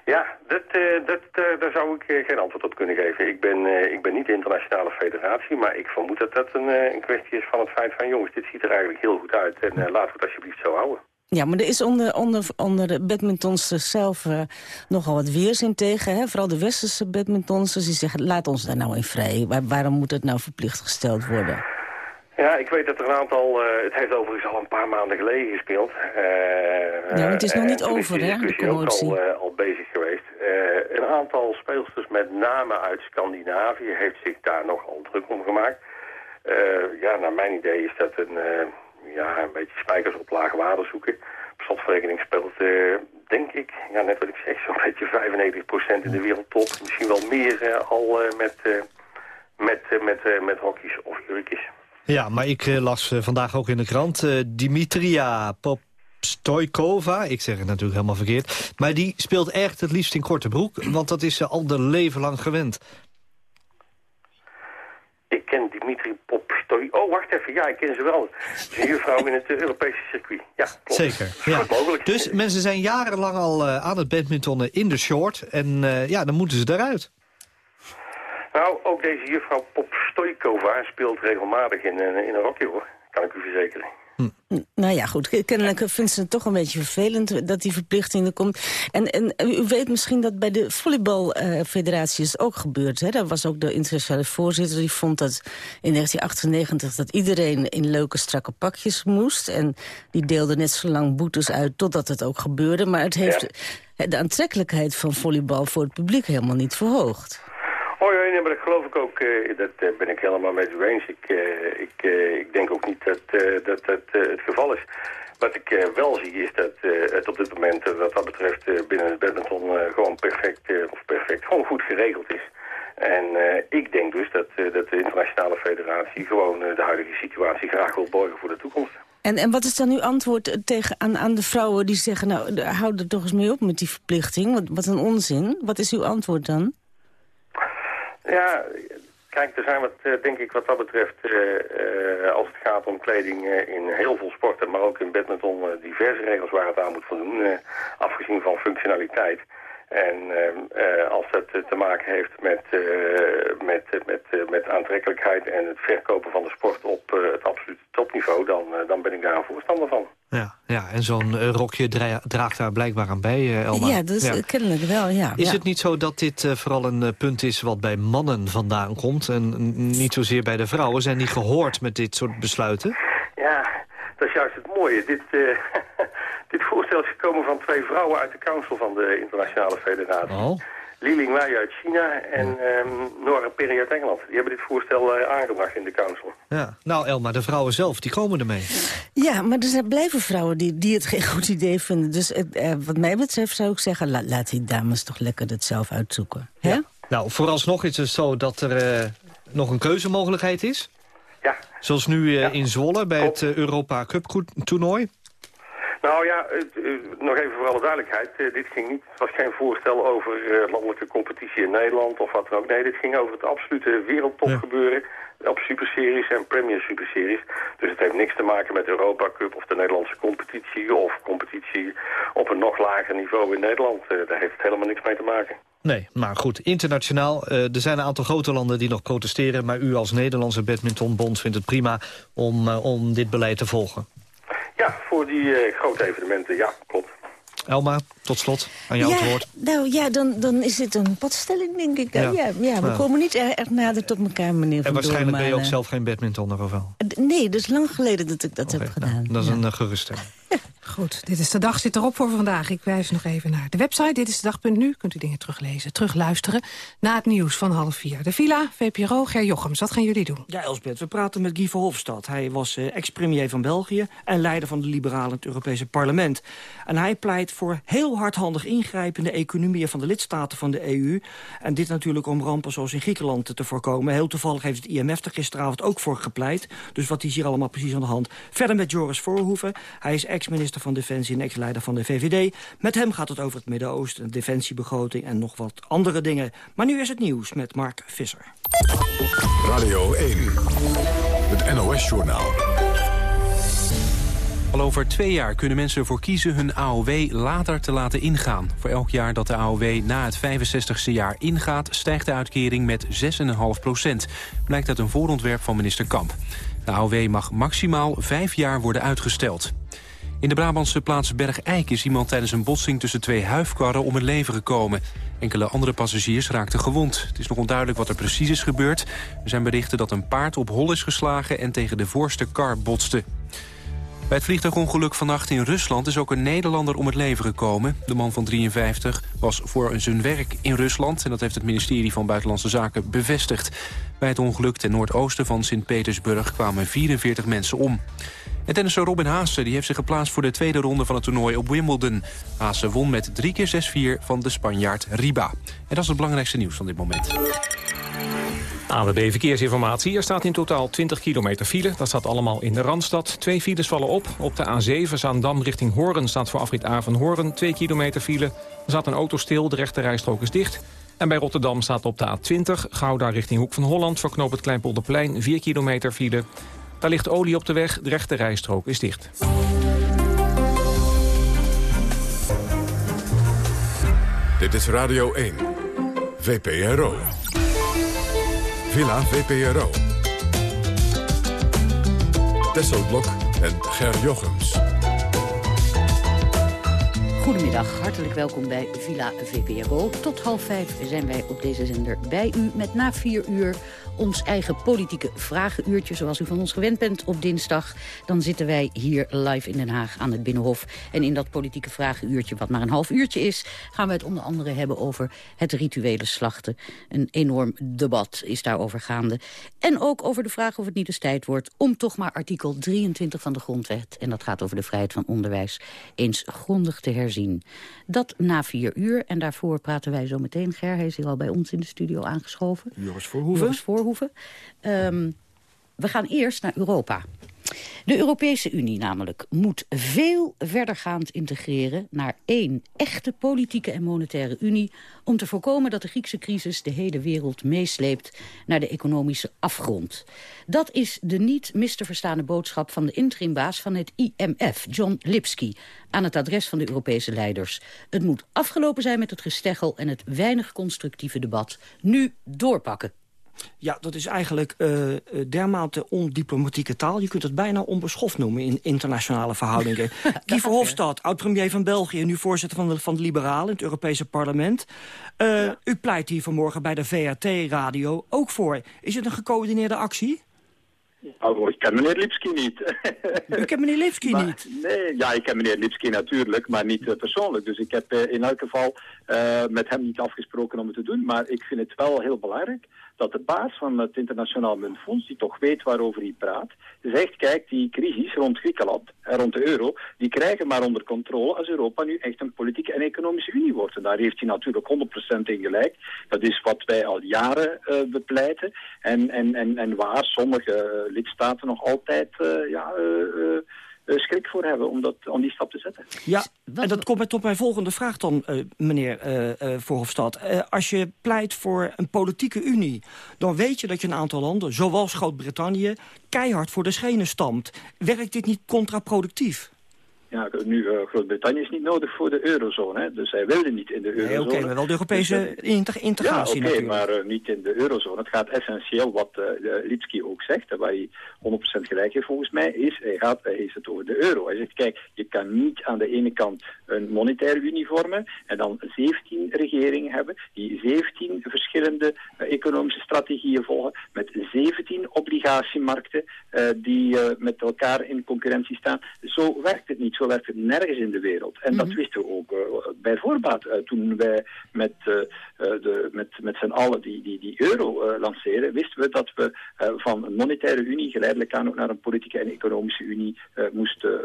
Ja, dat, eh, dat, eh, daar zou ik eh, geen antwoord op kunnen geven. Ik ben, eh, ik ben niet de internationale federatie, maar ik vermoed dat dat een, eh, een kwestie is van het feit van... jongens, dit ziet er eigenlijk heel goed uit en eh, laten we het alsjeblieft zo houden. Ja, maar er is onder, onder, onder de badmintonsters zelf eh, nogal wat weerzin tegen. Hè? Vooral de westerse badmintonsters die zeggen, laat ons daar nou in vrij. Waar- waarom moet het nou verplicht gesteld worden? Ja, ik weet dat er een aantal... eh, het heeft overigens al een paar maanden geleden gespeeld. Eh, Ja, maar het is nog niet over, hè, de discussie ook commotie. al, al bezig geweest. Een aantal speelsters, met name uit Scandinavië, heeft zich daar nogal druk om gemaakt. Ja, naar mijn idee is dat een, ja, een beetje spijkers op lage water zoeken. Op slotverrekening speelt, eh, denk ik, ja, net wat ik zeg, zo'n beetje 95% in de wereldtop. Misschien wel meer eh, al eh, met, met, met, met hokjes of jurkjes. Ja, maar ik las vandaag ook in de krant... Dimitria Popstoikova, ik zeg het natuurlijk helemaal verkeerd... maar die speelt echt het liefst in korte broek... want dat is ze al de leven lang gewend. Ik ken Dimitri Oh, wacht even. Ja, ik ken ze wel. Een juffrouw in het eh, Europese circuit. Ja, klopt. Zeker. Ja. Mogelijk. Dus mensen zijn jarenlang al eh, aan het badmintonnen in de short... en eh, ja, dan moeten ze eruit. Nou, ook deze juffrouw Popstoykova speelt regelmatig in, in een rokje, hoor. Kan ik u verzekeren. Nou ja, goed. Kennelijk vindt ze het toch een beetje vervelend dat die verplichting er komt. En, en u weet misschien dat bij de volleybalfederatie is het ook gebeurd. Hè? Daar was ook de internationale voorzitter die vond dat in 1998 dat iedereen in leuke strakke pakjes moest. En die deelde net zo lang boetes uit totdat het ook gebeurde. Maar het heeft de aantrekkelijkheid van volleybal voor het publiek helemaal niet verhoogd. Oh ja, maar dat geloof ik ook. eh, dat eh, ben ik helemaal met u eens. Ik, eh, ik, ik denk ook niet dat dat, dat het geval is. Wat ik wel zie is dat het op dit moment, wat dat betreft, binnen het badminton gewoon perfect, of perfect, gewoon goed geregeld is. En ik denk dus dat, dat de internationale federatie gewoon de huidige situatie graag wil borgen voor de toekomst. En, en wat is dan uw antwoord tegen, aan, aan de vrouwen die zeggen... nou, hou er toch eens mee op met die verplichting? Wat, wat een onzin. Wat is uw antwoord dan? Ja, kijk, er zijn wat, eh, denk ik wat dat betreft, eh, eh, als het gaat om kleding in heel veel sporten, maar ook in badminton, diverse regels waar het aan moet voldoen, afgezien van functionaliteit. En eh, eh, als dat eh, te maken heeft met, eh, met, met, met aantrekkelijkheid en het verkopen van de sport op eh, het absolute topniveau, dan, dan ben ik daar een voorstander van. Ja, ja en zo'n rokje dra- draagt daar blijkbaar aan bij, eh, Elma. Ja, dat is eh, kennelijk wel, ja. Is ja. het niet zo dat dit vooral een punt is wat bij mannen vandaan komt... en niet zozeer bij de vrouwen? Zijn die gehoord met dit soort besluiten? Ja, dat is juist het mooie. Dit, eh, dit voorstel is gekomen van twee vrouwen uit de council van de internationale federatie. Oh. Li Ling Wei uit China en ehm, Nora Perry uit Engeland. Die hebben dit voorstel eh, aangebracht in de council. Ja. Nou, Elma, de vrouwen zelf, die komen ermee. Ja, maar er zijn blijven vrouwen die, die het geen goed idee vinden. Dus eh, eh, wat mij betreft zou ik zeggen... la- laat die dames toch lekker het zelf uitzoeken. Hè? Nou, vooralsnog is het zo dat er eh, nog een keuzemogelijkheid is. Ja. Zoals nu eh, in Zwolle bij het Europa Cup toernooi. Nou ja, het, eh, nog even voor alle duidelijkheid. Eh, dit ging niet, het was geen voorstel over eh, landelijke competitie in Nederland of wat dan ook. Nee, dit ging over het absolute wereldtopgebeuren op superseries en premier superseries. Dus het heeft niks te maken met de Europa Cup of de Nederlandse competitie of competitie op een nog lager niveau in Nederland. Daar heeft het helemaal niks mee te maken. Nee, maar goed, internationaal. er zijn een aantal grote landen die nog protesteren... maar u als Nederlandse badmintonbond vindt het prima om, om dit beleid te volgen. Ja, voor die eh, grote evenementen, ja, klopt. Elma, tot slot, aan jouw ja, woord. Nou ja, dan, dan is dit een padstelling, denk ik. Ja. Ja, we Ja. komen niet echt nader tot elkaar, meneer En Van waarschijnlijk ben je ook zelf geen badmintonner of wel? Nee, dat is lang geleden dat ik dat heb gedaan. Dat is ja. een uh, geruststelling. Goed, dit is de dag zit erop voor vandaag. Ik wijs nog even naar de website. Dit is de dag.nu. Kunt u dingen teruglezen, terugluisteren. Na het nieuws van half vier. De Villa, VPRO, Ger Jochems. Wat gaan jullie doen? Ja, Elsbeth, we praten met Guy Verhofstadt. Hij was eh, ex-premier van België en leider van de Liberalen in het Europese parlement. En hij pleit voor heel hardhandig ingrijpen in de economieën van de lidstaten van de EU. En dit natuurlijk om rampen zoals in Griekenland te voorkomen. Heel toevallig heeft het IMF er gisteravond ook voor gepleit. Dus wat is hier allemaal precies aan de hand? Verder met Joris Voorhoeven. Hij is ex-minister van Defensie en ex-leider van de VVD. Met hem gaat het over het Midden-Oosten, defensiebegroting en nog wat andere dingen. Maar nu is het nieuws met Mark Visser. Radio 1, het NOS-journaal. Al over twee jaar kunnen mensen ervoor kiezen hun AOW later te laten ingaan. Voor elk jaar dat de AOW na het 65ste jaar ingaat... stijgt de uitkering met 6,5 procent. Blijkt uit een voorontwerp van minister Kamp. De AOW mag maximaal vijf jaar worden uitgesteld. In de Brabantse plaats Bergijk is iemand tijdens een botsing tussen twee huifkarren om het leven gekomen. Enkele andere passagiers raakten gewond. Het is nog onduidelijk wat er precies is gebeurd. Er zijn berichten dat een paard op hol is geslagen en tegen de voorste kar botste. Bij het vliegtuigongeluk vannacht in Rusland is ook een Nederlander om het leven gekomen. De man van 53 was voor zijn werk in Rusland... en dat heeft het ministerie van Buitenlandse Zaken bevestigd. Bij het ongeluk ten noordoosten van Sint-Petersburg kwamen 44 mensen om. En tennisser Robin Haase die heeft zich geplaatst voor de tweede ronde van het toernooi op Wimbledon. Haase won met 3 keer 6-4 van de Spanjaard Riba. En dat is het belangrijkste nieuws van dit moment. ANWB Verkeersinformatie. Er staat in totaal 20 kilometer file. Dat staat allemaal in de Randstad. Twee files vallen op. Op de A7 Zaandam richting Hoorn staat voor afrit A van Hoorn 2 kilometer file. Er staat een auto stil, de rechte rijstrook is dicht. En bij Rotterdam staat op de A20 Gouda richting Hoek van Holland... voor knoop het Kleinpolderplein 4 kilometer file. Daar ligt olie op de weg, de rechte rijstrook is dicht. Dit is Radio 1, VPRO. Villa VPRO. Tesselblok en Ger Jochems. Goedemiddag, hartelijk welkom bij Villa VPRO. Tot half vijf zijn wij op deze zender bij u met na vier uur ons eigen politieke vragenuurtje... zoals u van ons gewend bent op dinsdag. Dan zitten wij hier live in Den Haag aan het Binnenhof. En in dat politieke vragenuurtje, wat maar een half uurtje is... gaan we het onder andere hebben over het rituele slachten. Een enorm debat is daarover gaande. En ook over de vraag of het niet eens tijd wordt... om toch maar artikel 23 van de Grondwet... en dat gaat over de vrijheid van onderwijs... eens grondig te herzien. Dat na vier uur. En daarvoor praten wij zo meteen. Ger, hij is hier al bij ons in de studio aangeschoven. Joris Voorhoeven. Joris Voorhoeven. Um, we gaan eerst naar Europa. De Europese Unie namelijk moet veel verdergaand integreren... naar één echte politieke en monetaire unie... om te voorkomen dat de Griekse crisis de hele wereld meesleept... naar de economische afgrond. Dat is de niet mis te verstaande boodschap van de interimbaas van het IMF, John Lipsky... aan het adres van de Europese leiders. Het moet afgelopen zijn met het gesteggel en het weinig constructieve debat. Nu doorpakken. Ja, dat is eigenlijk uh, dermate ondiplomatieke taal. Je kunt het bijna onbeschoft noemen in internationale verhoudingen. Guy Verhofstadt, oud-premier van België... nu voorzitter van de, van de Liberalen in het Europese parlement. Uh, ja. U pleit hier vanmorgen bij de VRT-radio ook voor. Is het een gecoördineerde actie? Oh, ik ken meneer Lipski niet. U kent meneer Lipski maar, niet? Nee, ja, ik ken meneer Lipski natuurlijk, maar niet uh, persoonlijk. Dus ik heb uh, in elk geval uh, met hem niet afgesproken om het te doen. Maar ik vind het wel heel belangrijk dat de baas van het Internationaal Muntfonds, die toch weet waarover hij praat, zegt, kijk, die crisis rond Griekenland en rond de euro, die krijgen maar onder controle als Europa nu echt een politieke en economische unie wordt. En daar heeft hij natuurlijk 100% in gelijk. Dat is wat wij al jaren uh, bepleiten en, en, en, en waar sommige lidstaten nog altijd uh, ja, schrik voor hebben om, dat, om die stap te zetten. Ja, en dat komt tot mijn volgende vraag dan, uh, meneer uh, uh, Voorhofstad. Uh, als je pleit voor een politieke unie, dan weet je dat je een aantal landen, zoals Groot-Brittannië, keihard voor de schenen stamt. Werkt dit niet contraproductief? Ja, nu, uh, Groot-Brittannië is niet nodig voor de eurozone, hè? dus zij wilden niet in de eurozone. Nee, Oké, okay, maar wel de Europese dus, inter integratie ja, oké, okay, maar uh, niet in de eurozone. Het gaat essentieel, wat uh, Lipski ook zegt, en waar hij 100% gelijk heeft volgens mij, is, hij, gaat, hij heeft het over de euro. Hij zegt, kijk, je kan niet aan de ene kant een monetaire unie vormen en dan 17 regeringen hebben die 17 verschillende economische strategieën volgen met 17 obligatiemarkten die met elkaar in concurrentie staan. Zo werkt het niet. Zo het nergens in de wereld. En dat wisten we ook eh, bij voorbaat eh, toen wij met, eh, de, met, met z'n allen die, die, die euro lanceren, wisten we dat we van een monetaire unie geleidelijk aan ook naar een politieke en economische unie moesten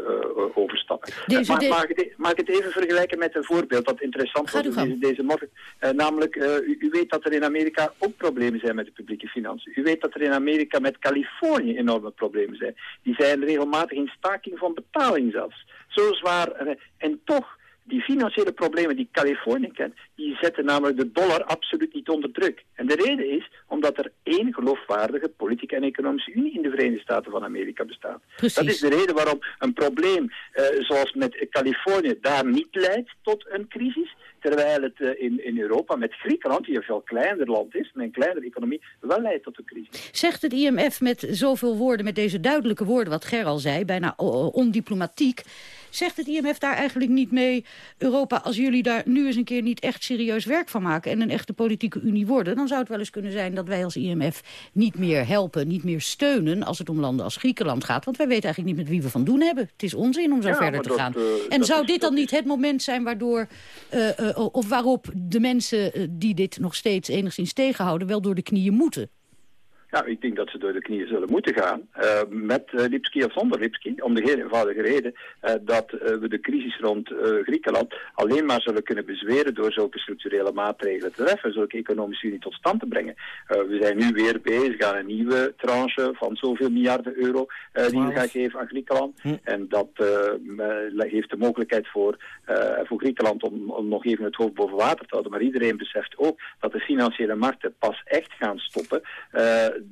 overstappen. Deze- Eh, maar de- mag, ik het, even vergelijken met een voorbeeld dat interessant was deze, deze morgen? Namelijk, u, u weet dat er in Amerika ook problemen zijn met de publieke financiën. U weet dat er in Amerika met Californië enorme problemen zijn. Die zijn regelmatig in staking van betaling zelfs. Zo zwaar. eh, en toch, die financiële problemen die Californië kent, die zetten namelijk de dollar absoluut niet onder druk. En de reden is omdat er één geloofwaardige politieke en economische unie in de Verenigde Staten van Amerika bestaat. Precies. Dat is de reden waarom een probleem eh, zoals met Californië daar niet leidt tot een crisis. Terwijl het eh, in, in Europa met Griekenland, die een veel kleiner land is, met een kleinere economie, wel leidt tot een crisis. Zegt het IMF met zoveel woorden, met deze duidelijke woorden... wat Ger al zei, bijna ondiplomatiek... zegt het IMF daar eigenlijk niet mee... Europa, als jullie daar nu eens een keer niet echt serieus werk van maken... en een echte politieke unie worden... dan zou het wel eens kunnen zijn dat wij als IMF niet meer helpen... niet meer steunen als het om landen als Griekenland gaat. Want wij weten eigenlijk niet met wie we van doen hebben. Het is onzin om zo Ja, verder te dat, gaan. eh, en zou is- dit dan niet het moment zijn waardoor... eh, eh, of waarop de mensen die dit nog steeds enigszins tegenhouden... wel door de knieën moeten? Ja, ik denk dat ze door de knieën zullen moeten gaan, eh, met eh, Lipski of zonder Lipski, om de heel eenvoudige reden eh, dat we de crisis rond Griekenland alleen maar zullen kunnen bezweren door zulke structurele maatregelen te treffen, zulke economische unie tot stand te brengen. We zijn nu weer bezig aan een nieuwe tranche van zoveel miljarden euro die we gaan geven aan Griekenland. En dat geeft de mogelijkheid voor, voor Griekenland om, om nog even het hoofd boven water te houden. Maar iedereen beseft ook dat de financiële markten pas echt gaan stoppen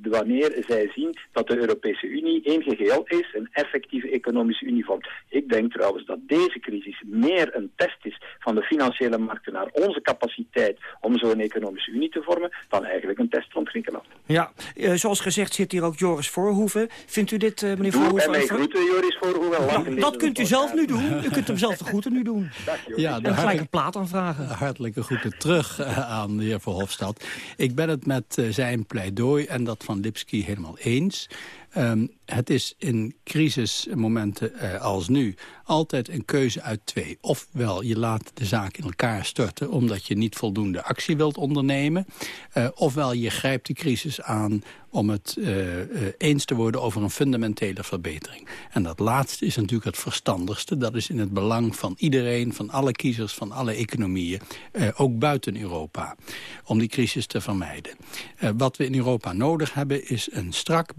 wanneer zij zien dat de Europese Unie één geheel is, een effectieve economische unie vormt. Ik denk trouwens dat deze crisis meer een test is van de financiële markten naar onze capaciteit om zo'n economische unie te vormen, dan eigenlijk een test van Griekenland. Ja, eh, zoals gezegd zit hier ook Joris Voorhoeven. Vindt u dit, eh, meneer Doe Voorhoeven... en mij een ver- groeten, Joris Voorhoeven. Nou, dat kunt u zelf nu doen. U kunt hem zelf de groeten nu doen. Ja, en gelijk een plaat aanvragen. Hartelijke groeten terug eh, aan de heer Verhofstadt. Ik ben het met zijn pleidooi en dat van Lipski helemaal eens. Ehm, het is in crisismomenten eh, als nu altijd een keuze uit twee. Ofwel je laat de zaak in elkaar storten omdat je niet voldoende actie wilt ondernemen. eh, ofwel je grijpt de crisis aan om het eh, eens te worden over een fundamentele verbetering. En dat laatste is natuurlijk het verstandigste. Dat is in het belang van iedereen, van alle kiezers, van alle economieën. ook buiten Europa. Om die crisis te vermijden. Wat we in Europa nodig hebben is een strak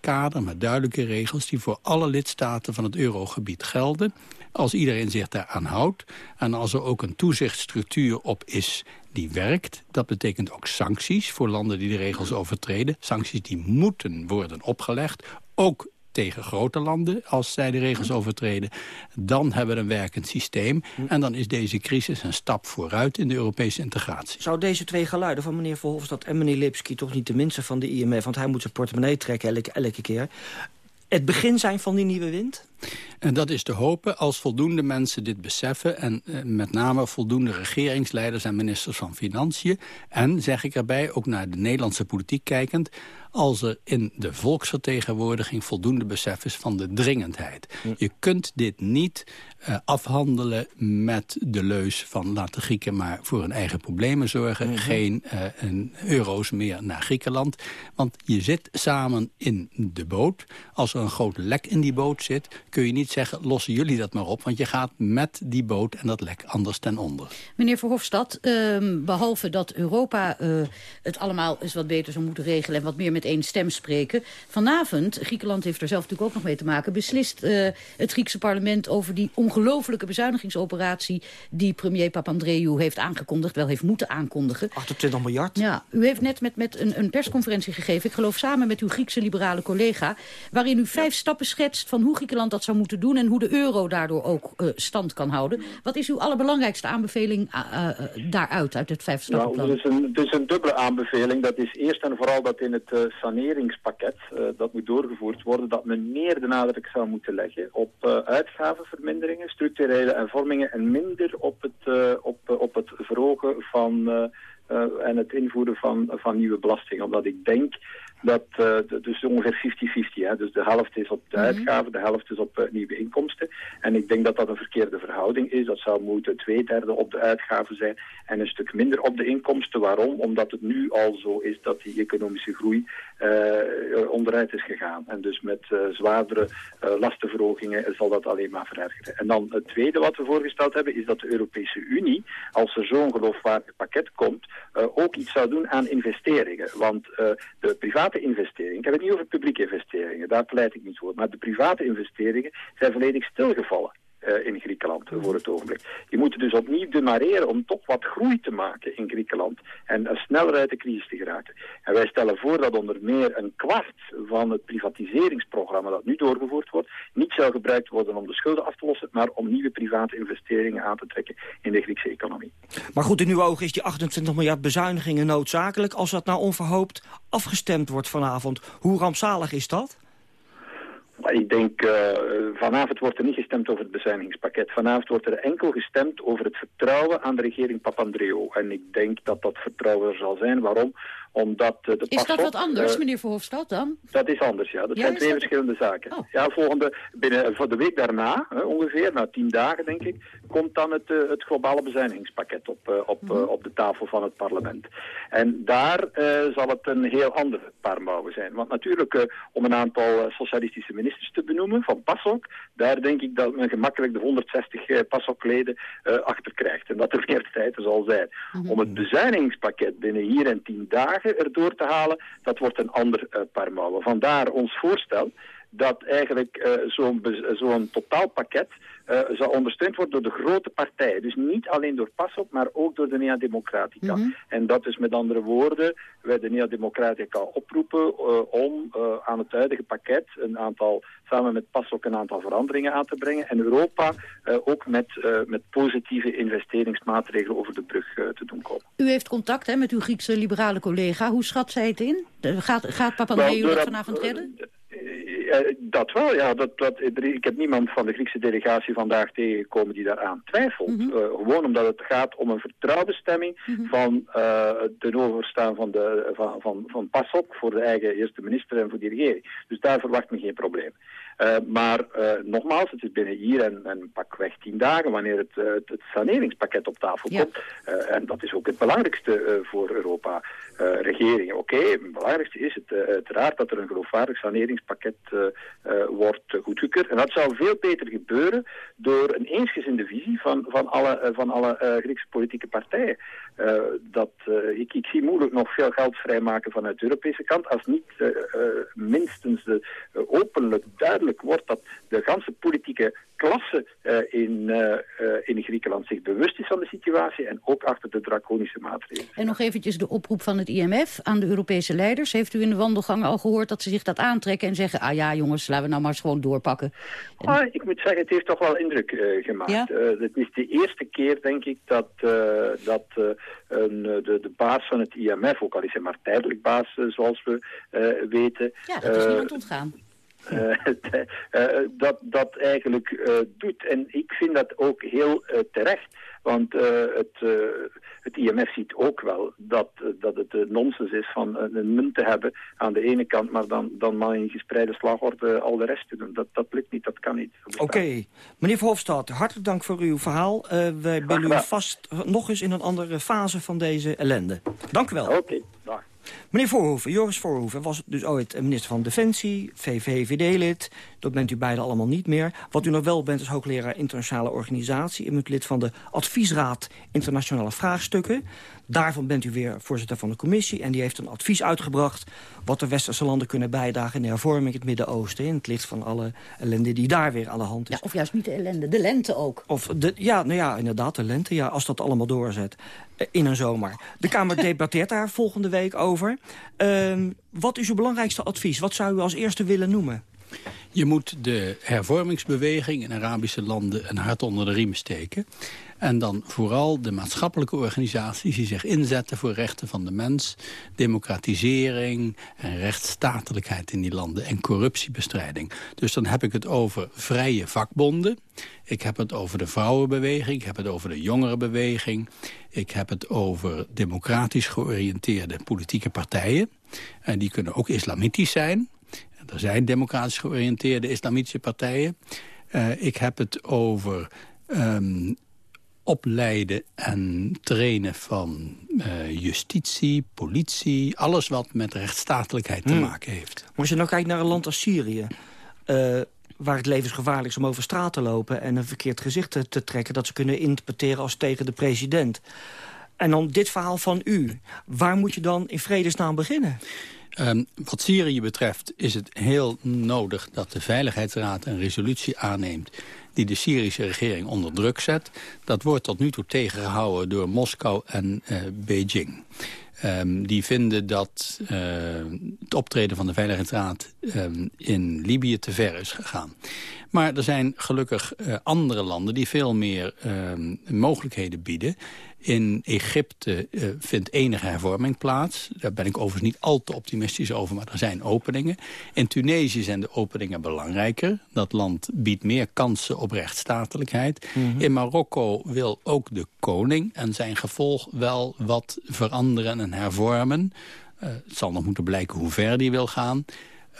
begrotingskader... met duidelijke regels die voor alle lidstaten van het eurogebied gelden. Als iedereen zich daaraan houdt en als er ook een toezichtsstructuur op is die werkt. Dat betekent ook sancties voor landen die de regels overtreden. Sancties die moeten worden opgelegd, ook tegen grote landen als zij de regels overtreden. Dan hebben we een werkend systeem. En dan is deze crisis een stap vooruit in de Europese integratie. Zou deze twee geluiden van meneer Verhofstadt en meneer Lipski... toch niet de minste van de IMF, want hij moet zijn portemonnee trekken elke, elke keer... het begin zijn van die nieuwe wind? En dat is te hopen als voldoende mensen dit beseffen... en eh, met name voldoende regeringsleiders en ministers van Financiën... en, zeg ik erbij, ook naar de Nederlandse politiek kijkend... als er in de volksvertegenwoordiging voldoende besef is van de dringendheid. Je kunt dit niet eh, afhandelen met de leus van... laat de Grieken maar voor hun eigen problemen zorgen. Geen eh, een euro's meer naar Griekenland. Want je zit samen in de boot. Als er een groot lek in die boot zit... kun je niet zeggen, lossen jullie dat maar op. Want je gaat met die boot en dat lek anders ten onder. Meneer Verhofstadt, ehm, behalve dat Europa eh, het allemaal eens wat beter zou moeten regelen... en wat meer met één stem spreken... vanavond, Griekenland heeft er zelf natuurlijk ook nog mee te maken... beslist eh, het Griekse parlement over die ongelofelijke bezuinigingsoperatie... die premier Papandreou heeft aangekondigd, wel heeft moeten aankondigen. 28 miljard? Ja, u heeft net met, met een, een persconferentie gegeven... ik geloof samen met uw Griekse liberale collega... waarin u vijf stappen schetst van hoe Griekenland dat zou moeten doen... en hoe de euro daardoor ook eh, stand kan houden. Wat is uw allerbelangrijkste aanbeveling eh, eh, daaruit, uit het vijf stappenplan? Nou, het is, een, het is een dubbele aanbeveling. Dat is eerst en vooral dat in het saneringspakket, dat moet doorgevoerd worden, dat men meer de nadruk zou moeten leggen op uitgavenverminderingen, structurele hervormingen en minder op het, op, op het verhogen van... en het invoeren van, van nieuwe belastingen. Omdat ik denk Dat, eh, dus ongeveer 50-50. hè. Dus de helft is op de uitgaven, de helft is op eh, nieuwe inkomsten. En ik denk dat dat een verkeerde verhouding is. Dat zou moeten twee derde op de uitgaven zijn en een stuk minder op de inkomsten. Waarom? Omdat het nu al zo is dat die economische groei eh, onderuit is gegaan. En dus met zwaardere lastenverhogingen zal dat alleen maar verergeren. En dan het tweede wat we voorgesteld hebben is dat de Europese Unie, als er zo'n geloofwaardig pakket komt, ook iets zou doen aan investeringen. Want de private investeringen, ik heb het niet over publieke investeringen, daar pleit ik niet voor, maar de private investeringen zijn volledig stilgevallen eh, in Griekenland voor het ogenblik. Die moeten dus opnieuw demareren om toch wat groei te maken in Griekenland en eh, sneller uit de crisis te geraken. En wij stellen voor dat onder meer een kwart van het privatiseringsprogramma dat nu doorgevoerd wordt, niet zou gebruikt worden om de schulden af te lossen, maar om nieuwe private investeringen aan te trekken in de Griekse economie. Maar goed, in uw ogen is die 28 miljard bezuinigingen noodzakelijk... als dat nou onverhoopt afgestemd wordt vanavond. Hoe rampzalig is dat? Ik denk, eh, vanavond wordt er niet gestemd over het bezuinigingspakket. Vanavond wordt er enkel gestemd over het vertrouwen aan de regering Papandreou. En ik denk dat dat vertrouwen er zal zijn. Waarom? Omdat eh, de Is dat wat anders, eh, meneer Verhofstadt, dan? Dat is anders, ja. Dat Ja, zijn twee dat- verschillende zaken. Ja, volgende, binnen, voor de week daarna, ongeveer, na tien dagen denk ik, komt dan het, eh, het globale bezuinigingspakket op, eh, op, Mhm. eh, op de tafel van het parlement. En daar zal het een heel ander paar mouwen zijn. Want natuurlijk, om een aantal socialistische ministers te benoemen, van PASOK, daar denk ik dat men gemakkelijk de 160 eh, PASOK-leden achter krijgt. En dat er meer tijd zal zijn. Om het bezuinigingspakket binnen hier en tien dagen erdoor te halen, dat wordt een ander paar mouwen. Vandaar ons voorstel dat eigenlijk eh, zo'n zo'n totaalpakket eh, zou ondersteund worden door de grote partijen. Dus niet alleen door PASOK, maar ook door de Nea Democratica. En dat is met andere woorden, wij de Nea Democratica oproepen eh, om aan het huidige pakket een aantal, samen met PASOK een aantal veranderingen aan te brengen. En Europa ook met, met positieve investeringsmaatregelen over de brug te doen komen. U heeft contact hè, met uw Griekse liberale collega. Hoe schat zij het in? Gaat, gaat Papandreou dat- vanavond redden? Eh, dat wel, ja. Dat, dat, ik heb niemand van de Griekse delegatie vandaag tegengekomen die daaraan twijfelt. Eh, gewoon omdat het gaat om een vertrouwensstemming van uh, ten overstaan van, de, van, van, van PASOK voor de eigen eerste minister en voor die regering. Dus daar verwacht men geen probleem. Uh, maar uh, nogmaals, het is binnen hier en, en pakweg tien dagen wanneer het, uh, het, saneringspakket op tafel ja. komt. en dat is ook het belangrijkste voor Europa. regeringen, oké, okay, het belangrijkste is het uiteraard dat er een geloofwaardig saneringspakket wordt goedgekeurd. En dat zou veel beter gebeuren door een eensgezinde visie van, van alle, van alle Griekse politieke partijen. Dat, ik, ik zie moeilijk nog veel geld vrijmaken vanuit de Europese kant als niet minstens de, openlijk duidelijk wordt dat de ganse politieke klasse in, in Griekenland zich bewust is van de situatie en ook achter de draconische maatregelen. En nog eventjes de oproep van het IMF aan de Europese leiders. Heeft u in de wandelgang al gehoord dat ze zich dat aantrekken en zeggen... ah ja jongens, laten we nou maar eens gewoon doorpakken. En... Ah, ik moet zeggen, het heeft toch wel indruk gemaakt. Ja? het is de eerste keer, denk ik, dat, dat een, de, de baas van het IMF... ook al is hij maar tijdelijk baas, zoals we weten... Ja, dat is niemand ontgaan. Uh, dat, dat eigenlijk uh, doet. En ik vind dat ook heel terecht. Want het, het IMF ziet ook wel dat, dat het nonsens is van een munt te hebben aan de ene kant, maar dan, dan maar in gespreide slagorde al de rest te doen. Dat, dat lukt niet, dat kan niet. Oké. Okay. Meneer Verhofstadt, hartelijk dank voor uw verhaal. wij bellen u vast nog eens in een andere fase van deze ellende. Dank u wel. Oké, okay. Meneer Voorhoeven, Joris Voorhoeven was dus ooit minister van Defensie, VVD-lid. Dat bent u beiden allemaal niet meer. Wat u nog wel bent is hoogleraar internationale organisatie. U bent lid van de Adviesraad Internationale Vraagstukken. Daarvan bent u weer voorzitter van de commissie. En die heeft een advies uitgebracht wat de westerse landen kunnen bijdragen... in de hervorming in het Midden-Oosten. In het licht van alle ellende die daar weer aan de hand is. Ja, of juist niet de ellende, de lente ook. Of de, ja, nou ja, inderdaad, de lente. Ja, als dat allemaal doorzet. In een zomer. De Kamer debatteert daar volgende week over. Uh, wat is uw belangrijkste advies? Wat zou u als eerste willen noemen? Je moet de hervormingsbeweging in Arabische landen een hart onder de riem steken. En dan vooral de maatschappelijke organisaties die zich inzetten voor rechten van de mens, democratisering en rechtsstatelijkheid in die landen en corruptiebestrijding. Dus dan heb ik het over vrije vakbonden. Ik heb het over de vrouwenbeweging, ik heb het over de jongerenbeweging. Ik heb het over democratisch georiënteerde politieke partijen. En die kunnen ook islamitisch zijn. Er zijn democratisch georiënteerde islamitische partijen. Uh, ik heb het over um, opleiden en trainen van uh, justitie, politie... alles wat met rechtsstatelijkheid te Hmm. maken heeft. Maar als je nou kijkt naar een land als Syrië... Uh, waar het levensgevaarlijk is om over straat te lopen... en een verkeerd gezicht te, te trekken... dat ze kunnen interpreteren als tegen de president. En dan dit verhaal van u. Waar moet je dan in vredesnaam beginnen? Um, wat Syrië betreft is het heel nodig dat de Veiligheidsraad een resolutie aanneemt die de Syrische regering onder druk zet. Dat wordt tot nu toe tegengehouden door Moskou en uh, Beijing. Um, die vinden dat uh, het optreden van de Veiligheidsraad um, in Libië te ver is gegaan. Maar er zijn gelukkig uh, andere landen die veel meer mogelijkheden bieden. In Egypte uh, vindt enige hervorming plaats. Daar ben ik overigens niet al te optimistisch over, maar er zijn openingen. In Tunesië zijn de openingen belangrijker. Dat land biedt meer kansen op rechtsstatelijkheid. Mm -hmm. In Marokko wil ook de koning en zijn gevolg wel wat veranderen en hervormen. Uh, het zal nog moeten blijken hoe ver die wil gaan.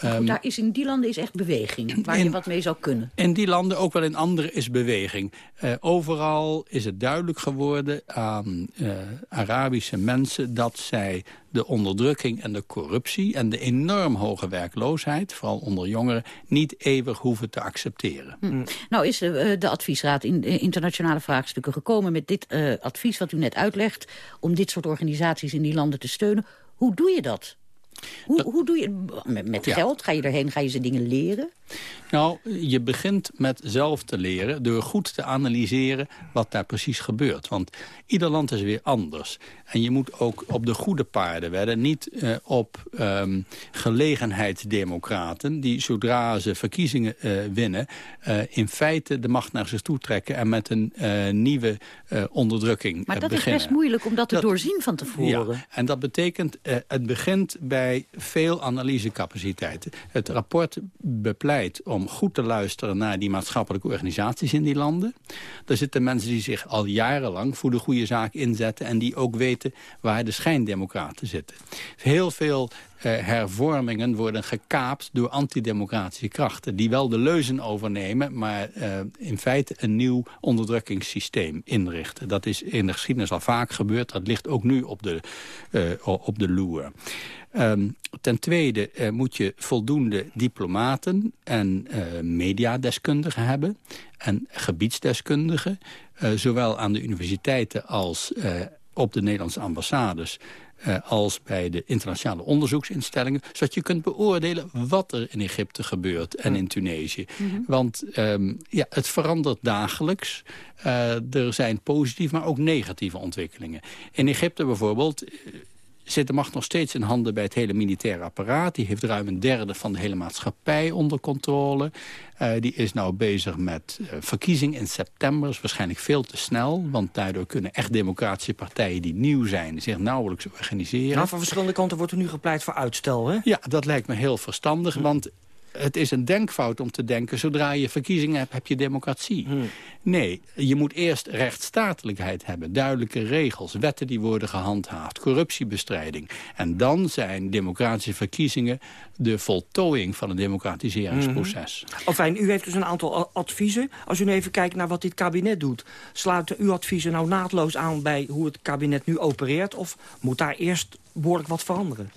Um, daar is in die landen is echt beweging, waar in, je wat mee zou kunnen. In die landen, ook wel in andere, is beweging. Uh, overal is het duidelijk geworden aan uh, Arabische mensen... dat zij de onderdrukking en de corruptie en de enorm hoge werkloosheid... vooral onder jongeren, niet eeuwig hoeven te accepteren. Hm. Nou is uh, de adviesraad in internationale vraagstukken gekomen... met dit advies wat u net uitlegt... om dit soort organisaties in die landen te steunen. Hoe doe je dat? Hoe, hoe doe je met, met geld? Ga je erheen, ga je ze dingen leren? Nou, je begint met zelf te leren door goed te analyseren wat daar precies gebeurt. Want ieder land is weer anders. En je moet ook op de goede paarden wedden. Niet uh, op um, gelegenheidsdemocraten die zodra ze verkiezingen uh, winnen... Uh, in feite de macht naar zich toe trekken en met een nieuwe onderdrukking Maar dat beginnen. is best moeilijk om dat te dat, doorzien van tevoren. Ja, en dat betekent, het begint bij veel analysecapaciteiten. Het rapport bepleit om goed te luisteren naar die maatschappelijke organisaties in die landen. Er zitten mensen die zich al jarenlang voor de goede zaak inzetten... en die ook weten waar de schijndemocraten zitten. Heel veel hervormingen worden gekaapt door antidemocratische krachten... die wel de leuzen overnemen, maar uh, in feite een nieuw onderdrukkingssysteem inrichten. Dat is in de geschiedenis al vaak gebeurd. Dat ligt ook nu op de, uh, op de loer. Um, ten tweede moet je voldoende diplomaten en mediadeskundigen hebben. En gebiedsdeskundigen. Zowel aan de universiteiten als op de Nederlandse ambassades. Uh, als bij de internationale onderzoeksinstellingen. Zodat je kunt beoordelen wat er in Egypte gebeurt en in Tunesië. Mm -hmm. Want um, ja, het verandert dagelijks. Uh, er zijn positieve, maar ook negatieve ontwikkelingen. In Egypte bijvoorbeeld zit de macht nog steeds in handen bij het hele militaire apparaat. Die heeft ruim een derde van de hele maatschappij onder controle. Uh, die is nou bezig met uh, verkiezing in september. Is waarschijnlijk veel te snel. Want daardoor kunnen echt democratische partijen die nieuw zijn... zich nauwelijks organiseren. Nou, van verschillende kanten wordt er nu gepleit voor uitstel, hè? Ja, dat lijkt me heel verstandig. Hm. Want het is een denkfout om te denken... zodra je verkiezingen hebt, heb je democratie. Hmm. Nee, je moet eerst rechtsstatelijkheid hebben. Duidelijke regels, wetten die worden gehandhaafd, corruptiebestrijding. En dan zijn democratische verkiezingen... de voltooiing van het democratiseringsproces. Mm -hmm. Enfin, u heeft dus een aantal adviezen. Als u nu even kijkt naar wat dit kabinet doet... sluiten uw adviezen nou naadloos aan bij hoe het kabinet nu opereert... of moet daar eerst behoorlijk wat veranderen?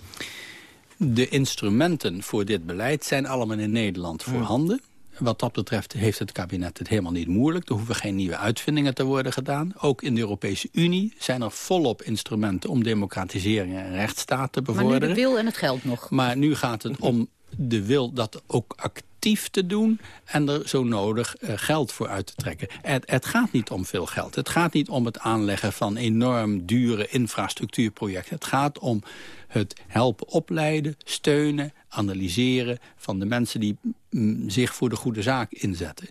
De instrumenten voor dit beleid zijn allemaal in Nederland voorhanden. Wat dat betreft heeft het kabinet het helemaal niet moeilijk. Er hoeven geen nieuwe uitvindingen te worden gedaan. Ook in de Europese Unie zijn er volop instrumenten... om democratisering en rechtsstaat te bevorderen. Maar nu de wil en het geld nog. Maar nu gaat het om de wil dat ook actief te doen... en er zo nodig uh, geld voor uit te trekken. Het, het gaat niet om veel geld. Het gaat niet om het aanleggen van enorm dure infrastructuurprojecten. Het gaat om het helpen opleiden, steunen, analyseren... van de mensen die mm, zich voor de goede zaak inzetten.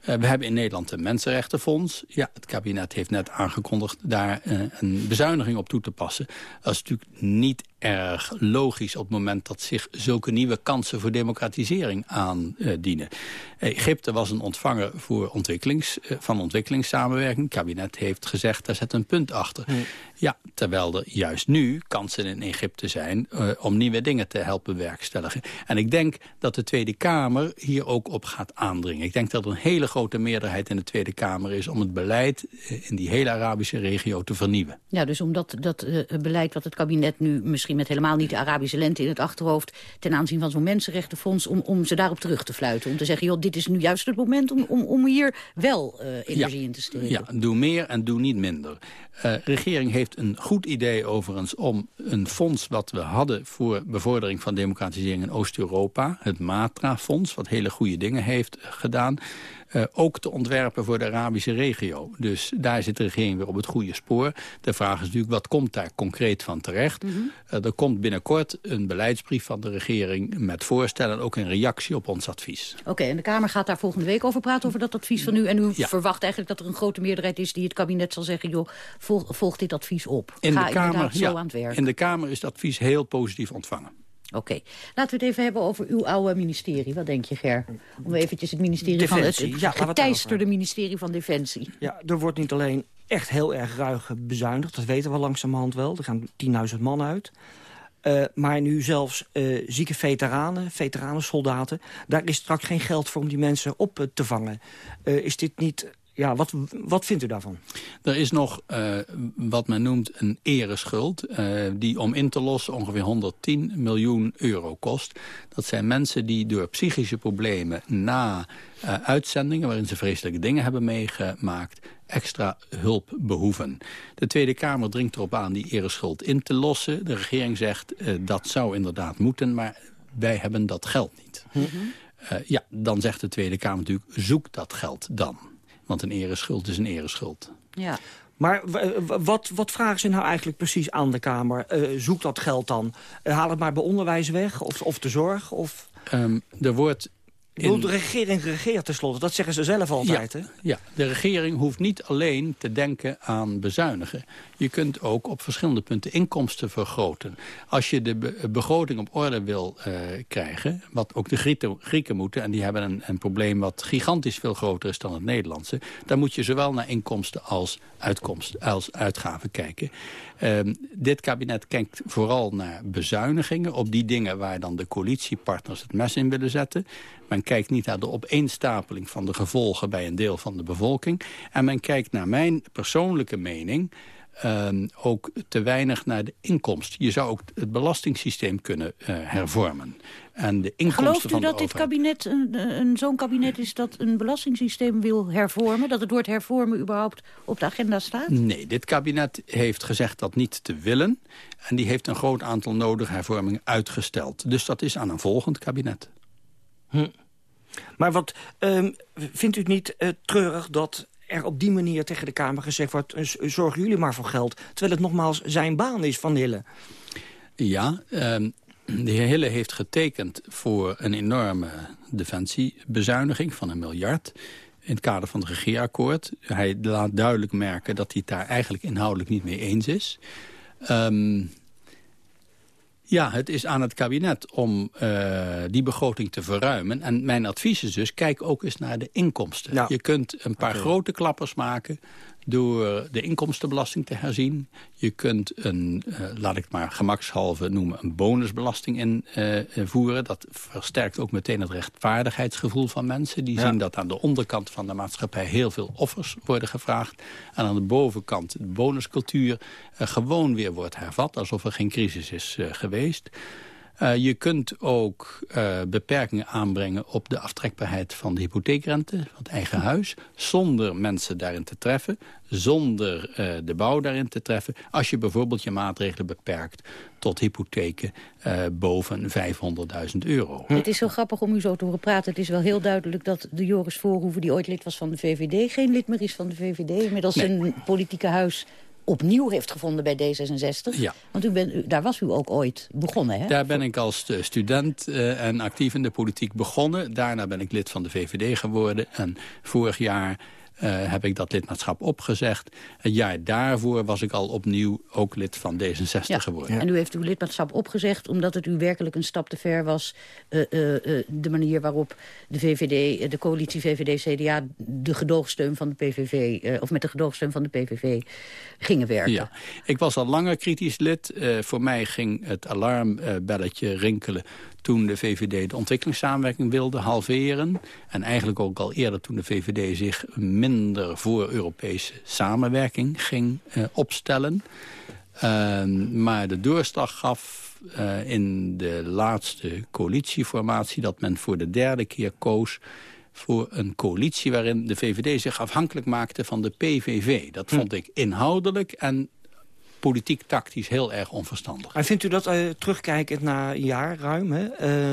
Eh, we hebben in Nederland een Mensenrechtenfonds. Ja, het kabinet heeft net aangekondigd daar eh, een bezuiniging op toe te passen. Dat is natuurlijk niet erg logisch op het moment dat zich zulke nieuwe kansen voor democratisering aandienen. Egypte was een ontvanger voor ontwikkelings, eh, van ontwikkelingssamenwerking. Het kabinet heeft gezegd, daar zet een punt achter. Ja, terwijl er juist nu kansen in Egypte zijn eh, om nieuwe dingen te helpen werkstelligen. En ik denk dat de Tweede Kamer hier ook op gaat aandringen. Ik denk dat er een hele grote meerderheid in de Tweede Kamer is om het beleid eh, in die hele Arabische regio te vernieuwen. Ja, dus omdat dat eh, beleid wat het kabinet nu misschien met helemaal niet de Arabische lente in het achterhoofd ten aanzien van zo'n mensenrechtenfonds om, om ze daarop terug te fluiten. Om te zeggen, joh, dit is nu juist het moment om, om, om hier wel eh, energie in te steken. Ja, doe meer en doe niet minder. De regering heeft een goed idee overigens om een fonds wat we hadden... voor bevordering van democratisering in Oost-Europa... het Matra-fonds, wat hele goede dingen heeft gedaan... Uh, ook te ontwerpen voor de Arabische regio. Dus daar zit de regering weer op het goede spoor. De vraag is natuurlijk, wat komt daar concreet van terecht? Mm -hmm. uh, er komt binnenkort een beleidsbrief van de regering... met voorstellen en ook een reactie op ons advies. Oké, okay, en de Kamer gaat daar volgende week over praten... over dat advies van u. En u ja. verwacht eigenlijk dat er een grote meerderheid is... die het kabinet zal zeggen, joh, volg, volg dit advies op. In Ga de Kamer, zo ja, aan het werk. In de Kamer is het advies heel positief ontvangen. Oké. Okay. Laten we het even hebben over uw oude ministerie. Wat denk je, Ger? Om eventjes het ministerie Defensie. van... Het, ja, het geteisterde ministerie van Defensie. Ja, er wordt niet alleen echt heel erg ruig bezuinigd. Dat weten we langzamerhand wel. Er gaan 10.000 man uit. Uh, maar nu zelfs uh, zieke veteranen, veteranensoldaten... daar is straks geen geld voor om die mensen op uh, te vangen. is dit niet ja, wat, wat vindt u daarvan? Er is nog uh, wat men noemt een ereschuld... Uh, die om in te lossen ongeveer 110 miljoen euro kost. Dat zijn mensen die door psychische problemen na uh, uitzendingen... waarin ze vreselijke dingen hebben meegemaakt extra hulp behoeven. De Tweede Kamer dringt erop aan die ereschuld in te lossen. De regering zegt dat zou inderdaad moeten, maar wij hebben dat geld niet. Mm -hmm. ja, dan zegt de Tweede Kamer natuurlijk, zoek dat geld dan. Want een ereschuld is een ereschuld. Ja. Maar wat, wat vragen ze nou eigenlijk precies aan de Kamer? Uh, zoek dat geld dan. Uh, haal het maar bij onderwijs weg of, of de zorg? Of... Um, er wordt... In... De regering regeert tenslotte, dat zeggen ze zelf altijd. Ja, hè? ja, de regering hoeft niet alleen te denken aan bezuinigen. Je kunt ook op verschillende punten inkomsten vergroten. Als je de be begroting op orde wil uh, krijgen, wat ook de Grieken, Grieken moeten... en die hebben een, een, probleem wat gigantisch veel groter is dan het Nederlandse... dan moet je zowel naar inkomsten als, uitkomst, als uitgaven kijken. Um, dit kabinet kijkt vooral naar bezuinigingen... op die dingen waar dan de coalitiepartners het mes in willen zetten. Men kijkt niet naar de opeenstapeling van de gevolgen bij een deel van de bevolking. En men kijkt naar mijn persoonlijke mening... Um, ook te weinig naar de inkomsten. Je zou ook het belastingssysteem kunnen uh, hervormen. En de inkomsten Gelooft u van dat dit kabinet een, een, zo'n kabinet is dat een belastingssysteem wil hervormen? Dat het woord hervormen überhaupt op de agenda staat? Nee, dit kabinet heeft gezegd dat niet te willen. En die heeft een groot aantal nodige hervormingen uitgesteld. Dus dat is aan een volgend kabinet. Hm. Maar wat um, vindt u het niet uh, treurig dat er op die manier tegen de Kamer gezegd wordt... zorgen jullie maar voor geld, terwijl het nogmaals zijn baan is van Hille. Ja, um, de heer Hille heeft getekend voor een enorme defensiebezuiniging van een miljard... in het kader van het regeerakkoord. Hij laat duidelijk merken dat hij het daar eigenlijk inhoudelijk niet mee eens is... Um, ja, het is aan het kabinet om uh, die begroting te verruimen. En mijn advies is dus, kijk ook eens naar de inkomsten. Je kunt een paar okay. grote klappers maken door de inkomstenbelasting te herzien. Je kunt een, uh, laat ik het maar gemakshalve noemen, een bonusbelasting invoeren. Uh, dat versterkt ook meteen het rechtvaardigheidsgevoel van mensen. Die ja. zien dat aan de onderkant van de maatschappij heel veel offers worden gevraagd. En aan de bovenkant de bonuscultuur uh, gewoon weer wordt hervat. Alsof er geen crisis is geweest. Uh, je kunt ook uh, beperkingen aanbrengen op de aftrekbaarheid van de hypotheekrente, van het eigen huis, zonder mensen daarin te treffen, zonder uh, de bouw daarin te treffen. Als je bijvoorbeeld je maatregelen beperkt tot hypotheken boven 500.000 euro. Het is zo grappig om u zo te horen praten. Het is wel heel duidelijk dat de Joris Voorhoeven, die ooit lid was van de VVD, geen lid meer is van de VVD. Inmiddels nee. een politieke huis opnieuw heeft gevonden bij D66. Ja. Want u bent, u- daar was u ook ooit begonnen, hè? Daar ben ik als eh, student eh, en actief in de politiek begonnen. Daarna ben ik lid van de VVD geworden. En vorig jaar heb ik dat lidmaatschap opgezegd. Het jaar daarvoor was ik al opnieuw ook lid van D66 geworden. En u heeft uw lidmaatschap opgezegd omdat het u werkelijk een stap te ver was. eh, eh, eh, de manier waarop de VVD, eh, de coalitie VVD-CDA... de gedoogsteun van de PVV, eh, of met de gedoogsteun van de PVV gingen werken. Ja, ik was al langer kritisch lid. Eh, voor mij ging het alarmbelletje rinkelen toen de VVD de ontwikkelingssamenwerking wilde halveren. En eigenlijk ook al eerder toen de VVD zich minder voor Europese samenwerking ging eh, opstellen. Ehm, maar de doorslag gaf eh, in de laatste coalitieformatie... dat men voor de derde keer koos voor een coalitie... waarin de VVD zich afhankelijk maakte van de PVV. Dat vond ik inhoudelijk en politiek tactisch heel erg onverstandig. En vindt u dat, eh, terugkijkend na een jaar ruim... Hè, eh,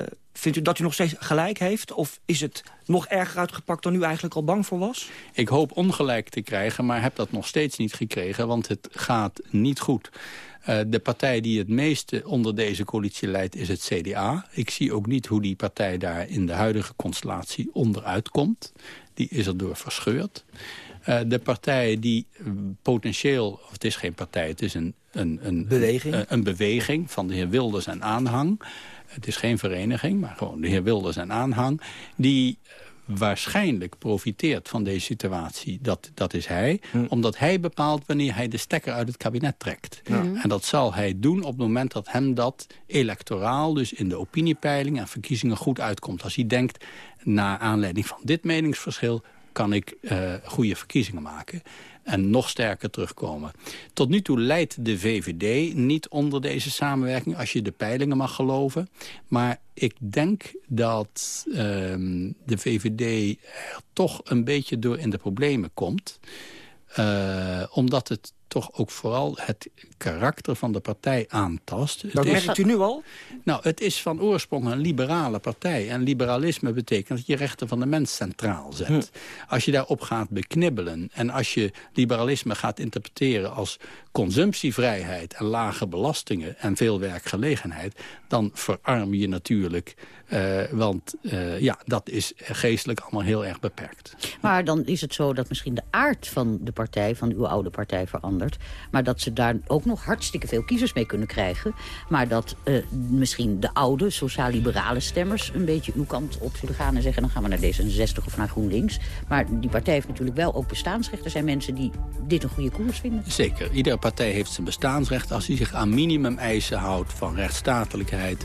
eh, vindt u dat u nog steeds gelijk heeft? Of is het nog erger uitgepakt dan u eigenlijk al bang voor was? Ik hoop ongelijk te krijgen, maar heb dat nog steeds niet gekregen... want het gaat niet goed. De partij die het meeste onder deze coalitie leidt is het CDA. Ik zie ook niet hoe die partij daar in de huidige constellatie onderuit komt. Die is erdoor verscheurd. Eh, de partij die eh, potentieel, of het is geen partij, het is een, een, een, Beweging? Een, een beweging van de heer Wilders en aanhang. Het is geen vereniging, maar gewoon de heer Wilders en aanhang. Die eh, waarschijnlijk profiteert van deze situatie. Dat, dat is hij. Omdat hij bepaalt wanneer hij de stekker uit het kabinet trekt. En dat zal hij doen op het moment dat hem dat electoraal... dus in de opiniepeiling en verkiezingen goed uitkomt. Als hij denkt, naar aanleiding van dit meningsverschil... kan ik eh, goede verkiezingen maken en nog sterker terugkomen. Tot nu toe leidt de VVD niet onder deze samenwerking... als je de peilingen mag geloven. Maar ik denk dat ehm, de VVD er toch een beetje door in de problemen komt. Eh, omdat het toch ook vooral het karakter van de partij aantast. Dat is- merkt u nu al? nou, het is van oorsprong een liberale partij. En liberalisme betekent dat je rechten van de mens centraal zet. Als je daarop gaat beknibbelen... en als je liberalisme gaat interpreteren als consumptievrijheid... en lage belastingen en veel werkgelegenheid... dan verarm je natuurlijk... eh, want eh, ja, dat is geestelijk allemaal heel erg beperkt. Maar dan is het zo dat misschien de aard van de partij, van uw oude partij, verandert. Maar dat ze daar ook nog hartstikke veel kiezers mee kunnen krijgen. Maar dat eh, misschien de oude sociaal-liberale stemmers een beetje uw kant op zullen gaan en zeggen... dan gaan we naar D66 of naar GroenLinks. Maar die partij heeft natuurlijk wel ook bestaansrecht. Er zijn mensen die dit een goede koers vinden. Zeker. Iedere partij heeft zijn bestaansrecht als hij zich aan minimumeisen houdt van rechtsstatelijkheid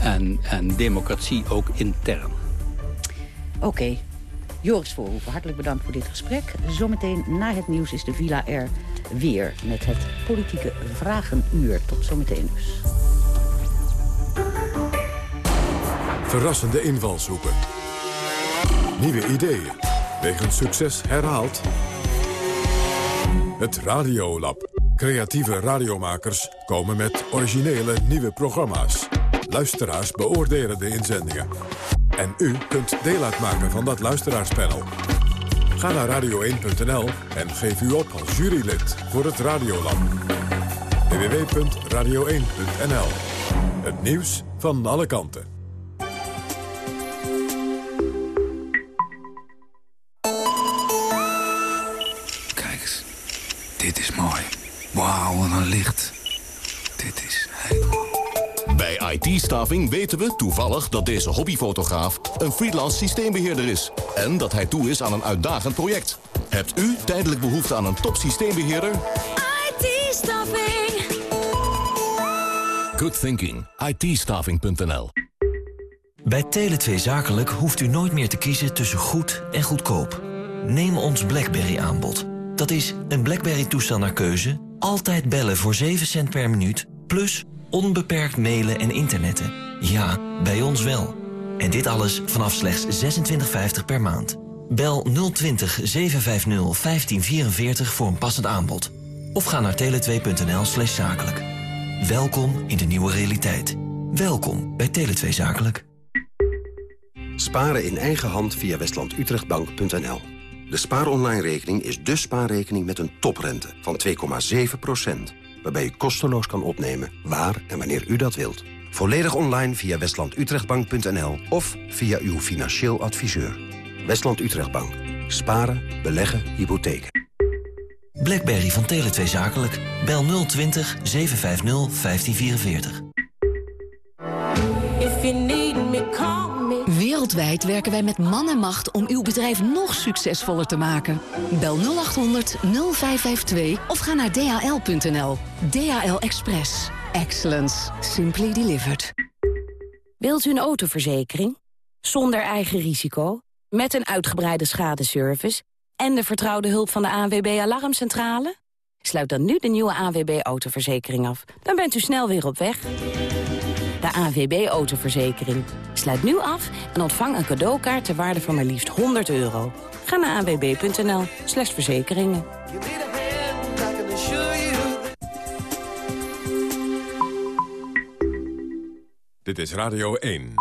en, en democratie ook intern. Oké. Joris Voorhoeven, hartelijk bedankt voor dit gesprek. Zometeen na het nieuws is de Villa er weer met het politieke vragenuur. Tot zometeen dus. Verrassende invalshoeken. Nieuwe ideeën. Wegens succes herhaald. Het Radiolab. Creatieve radiomakers komen met originele nieuwe programma's. Luisteraars beoordelen de inzendingen. En u kunt deel uitmaken van dat luisteraarspanel. Ga naar radio1.nl en geef u op als jurylid voor het Radiolab. www.radio1.nl Het nieuws van alle kanten. Kijk eens. Dit is mooi. Wauw, wat een licht. Bij IT-staving weten we toevallig dat deze hobbyfotograaf een freelance systeembeheerder is. En dat hij toe is aan een uitdagend project. Hebt u tijdelijk behoefte aan een top systeembeheerder? IT-staffing. Good thinking. IT-staving.nl Bij Tele2 Zakelijk hoeft u nooit meer te kiezen tussen goed en goedkoop. Neem ons BlackBerry-aanbod. Dat is een BlackBerry-toestel naar keuze, altijd bellen voor 7 cent per minuut... plus onbeperkt mailen en internetten. Ja, bij ons wel. En dit alles vanaf slechts 26,50 per maand. Bel 020 750 1544 voor een passend aanbod. Of ga naar tele2.nl slash zakelijk. Welkom in de nieuwe realiteit. Welkom bij Tele2 Zakelijk. Sparen in eigen hand via westlandutrechtbank.nl. De SpaarOnline-rekening is de spaarrekening met een toprente van 2,7%. Waarbij u kosteloos kan opnemen waar en wanneer u dat wilt. Volledig online via westlandutrechtbank.nl of via uw financieel adviseur. Westland Utrechtbank. Sparen, beleggen, hypotheken. Blackberry van Tele2 Zakelijk. Bel 020 750 1544. Wereldwijd werken wij met man en macht om uw bedrijf nog succesvoller te maken. Bel 0800 0552 of ga naar dhl.nl. DHL Express. Excellence. Simply delivered. Wilt u een autoverzekering? Zonder eigen risico? Met een uitgebreide schadeservice? En de vertrouwde hulp van de ANWB Alarmcentrale? Sluit dan nu de nieuwe ANWB autoverzekering af. Dan bent u snel weer op weg. De ANWB autoverzekering. Sluit nu af en ontvang een cadeaukaart ter waarde van maar liefst 100 euro. Ga naar anwb.nl slash verzekeringen. Dit is Radio 1.